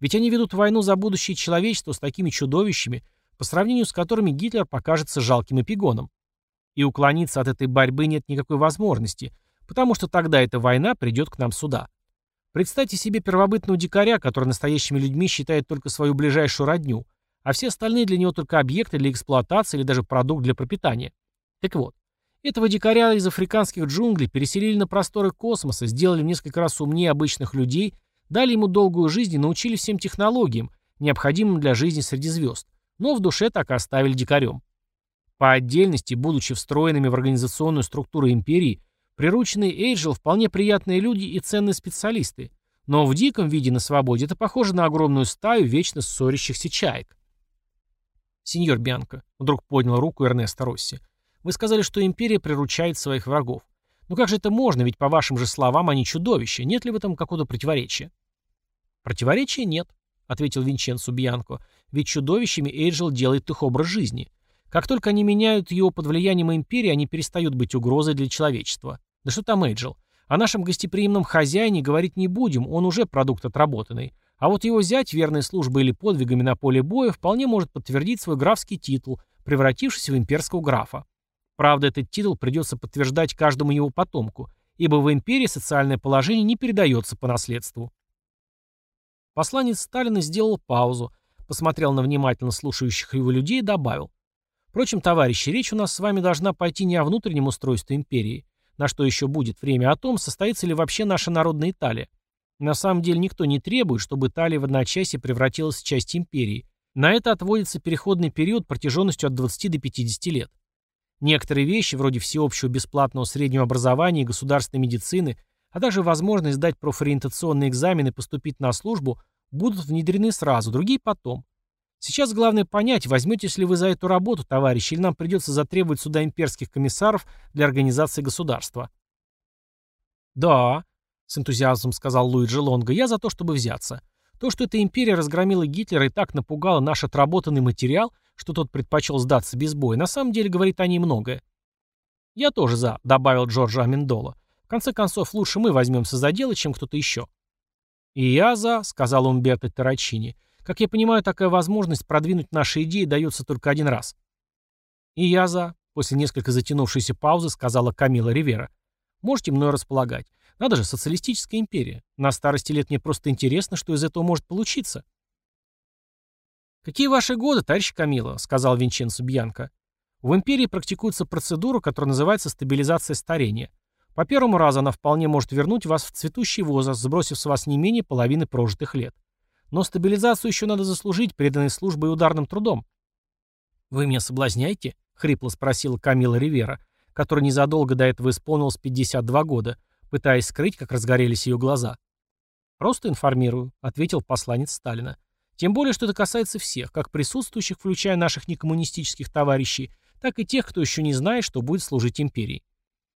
Ведь они ведут войну за будущее человечества с такими чудовищами, по сравнению с которыми Гитлер покажется жалким эпигоном. И уклониться от этой борьбы нет никакой возможности, потому что тогда эта война придет к нам сюда. Представьте себе первобытного дикаря, который настоящими людьми считает только свою ближайшую родню, а все остальные для него только объекты для эксплуатации или даже продукт для пропитания. Так вот, этого дикаря из африканских джунглей переселили на просторы космоса, сделали несколько раз умнее обычных людей, дали ему долгую жизнь и научили всем технологиям, необходимым для жизни среди звезд, но в душе так и оставили дикарем. По отдельности, будучи встроенными в организационную структуру империи, прирученные Эйджел вполне приятные люди и ценные специалисты, но в диком виде на свободе это похоже на огромную стаю вечно ссорящихся чаек. «Сеньор Бьянко», — вдруг поднял руку Эрнеста Росси, — вы сказали, что империя приручает своих врагов. Ну как же это можно, ведь по вашим же словам они чудовища. Нет ли в этом какого-то противоречия? Противоречия нет, ответил Винченцо Бьянко. Ведь чудовищами Эйджел делает их образ жизни. Как только они меняют его под влиянием империи, они перестают быть угрозой для человечества. Да что там Эйджел? О нашем гостеприимном хозяине говорить не будем, он уже продукт отработанный. А вот его зять, верной службой или подвигами на поле боя, вполне может подтвердить свой графский титул, превратившись в имперского графа. Правда, этот титул придется подтверждать каждому его потомку, ибо в империи социальное положение не передается по наследству. Посланец Сталина сделал паузу, посмотрел на внимательно слушающих его людей и добавил. Впрочем, товарищи, речь у нас с вами должна пойти не о внутреннем устройстве империи, на что еще будет время, о том, состоится ли вообще наша народная Италия. На самом деле никто не требует, чтобы Италия в одночасье превратилась в часть империи. На это отводится переходный период протяженностью от 20 до 50 лет. Некоторые вещи, вроде всеобщего бесплатного среднего образования и государственной медицины, а также возможность сдать профориентационный экзамен и поступить на службу, будут внедрены сразу, другие потом. Сейчас главное понять, возьметесь ли вы за эту работу, товарищи, или нам придется затребовать сюда имперских комиссаров для организации государства. «Да», — с энтузиазмом сказал Луиджи Лонго, — «я за то, чтобы взяться. То, что эта империя разгромила Гитлера и так напугала наш отработанный материал, что тот предпочел сдаться без боя, на самом деле говорит о ней многое. «Я тоже за», — добавил Джорджо Амендола. «В конце концов, лучше мы возьмемся за дело, чем кто-то еще». «И я за», — сказал Умберто Тарачини. «Как я понимаю, такая возможность продвинуть наши идеи дается только один раз». «И я за», — после несколько затянувшейся паузы сказала Камила Ривера. «Можете мной располагать. Надо же, социалистическая империя. На старости лет мне просто интересно, что из этого может получиться». «Какие ваши годы, товарищ Камило?» — сказал Винченцо Бьянко. «В империи практикуется процедура, которая называется стабилизация старения. По первому разу она вполне может вернуть вас в цветущий возраст, сбросив с вас не менее половины прожитых лет. Но стабилизацию еще надо заслужить, преданной службой и ударным трудом». «Вы меня соблазняете?» — хрипло спросила Камила Ривера, которая незадолго до этого исполнилось 52 года, пытаясь скрыть, как разгорелись ее глаза. «Просто информирую», — ответил посланец Сталина. Тем более, что это касается всех, как присутствующих, включая наших некоммунистических товарищей, так и тех, кто еще не знает, что будет служить империи.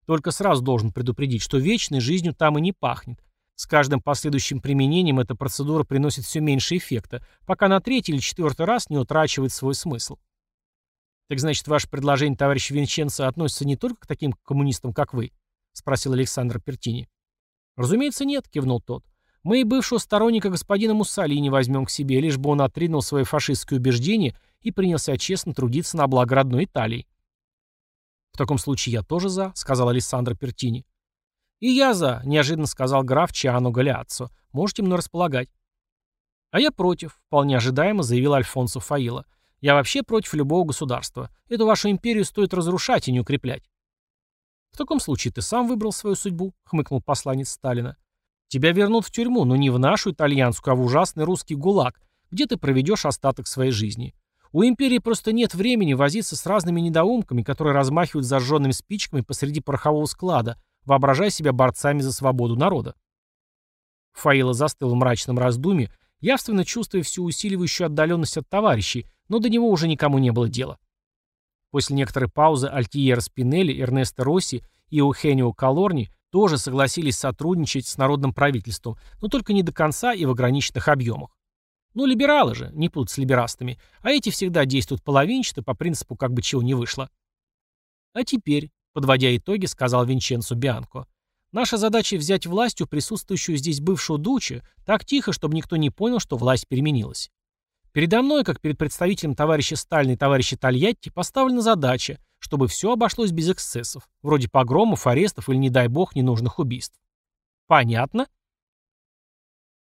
Только сразу должен предупредить, что вечной жизнью там и не пахнет. С каждым последующим применением эта процедура приносит все меньше эффекта, пока на третий или четвертый раз не утрачивает свой смысл. «Так значит, ваше предложение, товарищ Винченцо, относится не только к таким коммунистам, как вы?» — спросил Александр Пертини. «Разумеется, нет», — кивнул тот. Мы и бывшего сторонника господина Муссолини возьмем к себе, лишь бы он отринул свои фашистские убеждения и принялся честно трудиться на благо родной Италии. «В таком случае я тоже за», — сказал Алессандро Пертини. «И я за», — неожиданно сказал граф Чиано Галиаццо. «Можете мной располагать». «А я против», — вполне ожидаемо заявил Альфонсо Фаила. «Я вообще против любого государства. Эту вашу империю стоит разрушать и не укреплять». «В таком случае ты сам выбрал свою судьбу», — хмыкнул посланец Сталина. Тебя вернут в тюрьму, но не в нашу итальянскую, а в ужасный русский ГУЛАГ, где ты проведешь остаток своей жизни. У империи просто нет времени возиться с разными недоумками, которые размахивают зажженными спичками посреди порохового склада, воображая себя борцами за свободу народа. Фаила застыл в мрачном раздумье, явственно чувствуя всю усиливающую отдаленность от товарищей, но до него уже никому не было дела. После некоторой паузы Альтиера Спинелли, Эрнесто Росси и Эухенио Калорни тоже согласились сотрудничать с народным правительством, но только не до конца и в ограниченных объемах. Ну, либералы же, не путать с либерастами, а эти всегда действуют половинчато по принципу как бы чего не вышло. А теперь, подводя итоги, сказал Винченцо Бианко, наша задача взять власть у присутствующего здесь бывшего дуча так тихо, чтобы никто не понял, что власть переменилась. Передо мной, как перед представителем товарища Сталина и товарища Тольятти, поставлена задача, чтобы все обошлось без эксцессов, вроде погромов, арестов или, не дай бог, ненужных убийств. Понятно?